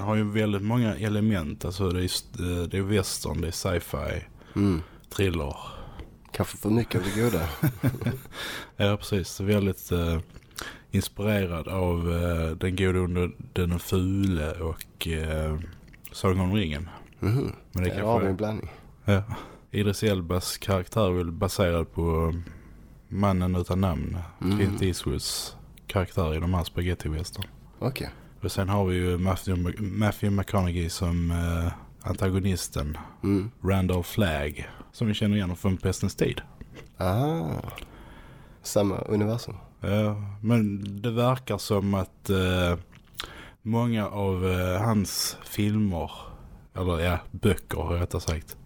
S2: har ju väldigt många element. Alltså det är, det är western, det är sci-fi,
S1: Mm.
S2: thriller.
S1: Kanske för mycket av det goda. <laughs>
S2: Ja, precis. Väldigt eh, inspirerad av eh, Den gode under den fule och eh, Sagan om ringen.
S1: Mhm.
S2: Men det
S1: vi en blandning.
S2: Ja. Idris Elbas karaktär är väl baserad på mannen utan namn.
S1: Mm.
S2: Clint Eastwoods karaktär i de här spaghetti-western.
S1: Okej.
S2: Och sen har vi ju Matthew, Matthew McConaughey som eh, antagonisten.
S1: Mm.
S2: Randolph Flagg. Som vi känner igen från Pestens tid.
S1: Ah. Samma universum.
S2: Ja, men det verkar som att eh, många av eh, hans filmer, eller ja, böcker rättare sagt,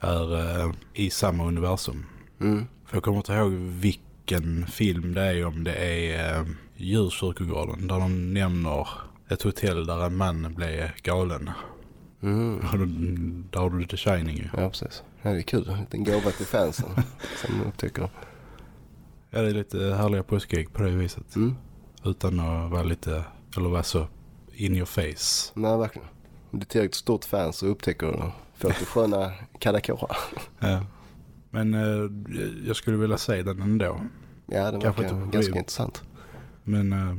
S2: är eh, i samma universum.
S1: Mm.
S2: För jag kommer inte ihåg vilken film det är om det är eh, djurkyrkogården där de nämner ett hotell där en man blev galen.
S1: Mm.
S2: Och då- Där har du The Shining ju.
S1: Ja, precis. Ja, det är kul. En liten gåva till fansen <laughs> som upptäcker.
S2: Ja, det är lite härliga påskägg på det viset.
S1: Mm.
S2: Utan att vara lite, eller vara så in your face.
S1: Nej, verkligen. Om du är tillräckligt stort fan så upptäcker du lite sköna kalla kårar.
S2: Ja. Men eh, jag skulle vilja säga den ändå.
S1: Ja, den
S2: Kanske
S1: verkar
S2: inte-
S1: ganska intressant.
S2: Men eh,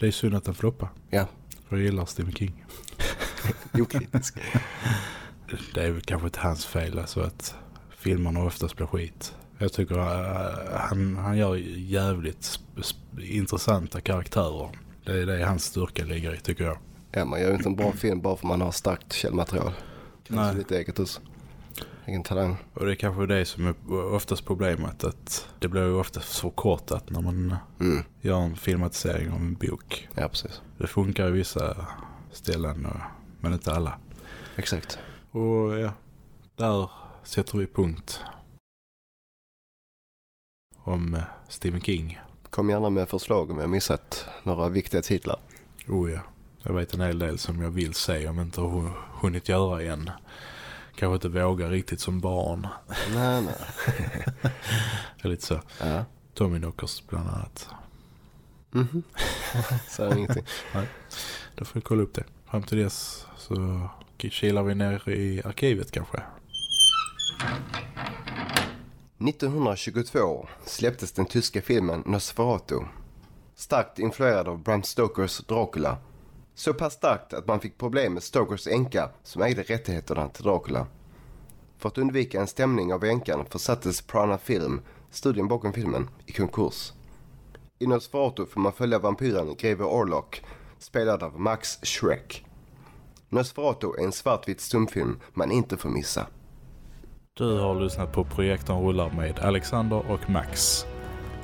S2: det är synd att den floppar.
S1: Ja.
S2: För jag gillar Stephen King. <laughs>
S1: Okritisk. <laughs>
S2: Det är väl kanske inte hans fel alltså att filmerna oftast blir skit. Jag tycker eh, han, han gör jävligt intressanta karaktärer. Det är det hans styrka ligger i tycker jag.
S1: Ja, man gör inte en bra film bara för man har starkt källmaterial. Kanske
S2: Nej.
S1: lite eget hus. Egen talang.
S2: Och det är kanske det som är oftast problemet att det blir ju oftast förkortat när man
S1: Mm.
S2: gör en filmatisering av en bok.
S1: Ja, precis.
S2: Det funkar i vissa ställen och, men inte alla.
S1: Exakt.
S2: Och ja, där sätter vi punkt. Om eh, Stephen King.
S1: Kom gärna med förslag om jag missat några viktiga titlar.
S2: Oh ja, jag vet en hel del som jag vill se om inte har hunnit göra än. Kanske inte vågar riktigt som barn.
S1: Nej, nej. <laughs>
S2: Lite så.
S1: Ja.
S2: Tommy Knockers bland annat.
S1: Mhm. <laughs> Säger ingenting.
S2: Då får vi kolla upp det. Fram till dess så kilar vi ner i arkivet kanske.
S1: 1922 släpptes den tyska filmen Nosferatu. Starkt influerad av Bram Stokers Dracula. Så pass starkt att man fick problem med Stokers änka som ägde rättigheterna till Dracula. För att undvika en stämning av änkan försattes Prana Film, studien bakom filmen, i konkurs. I Nosferatu får man följa vampyren greve Orlok, spelad av Max Schreck. Nosferatu är en svartvit stumfilm man inte får missa.
S2: Du har lyssnat på Projektorn rullar med Alexander och Max.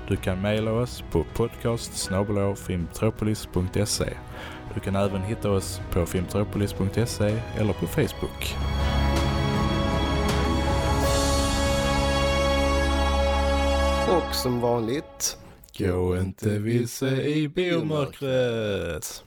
S2: Du kan mejla oss på podcastsnobelofilmtropolis.se du kan även hitta oss på filmtropolis.se eller på Facebook.
S1: Och som vanligt,
S2: Gå inte vilse i biomörkret!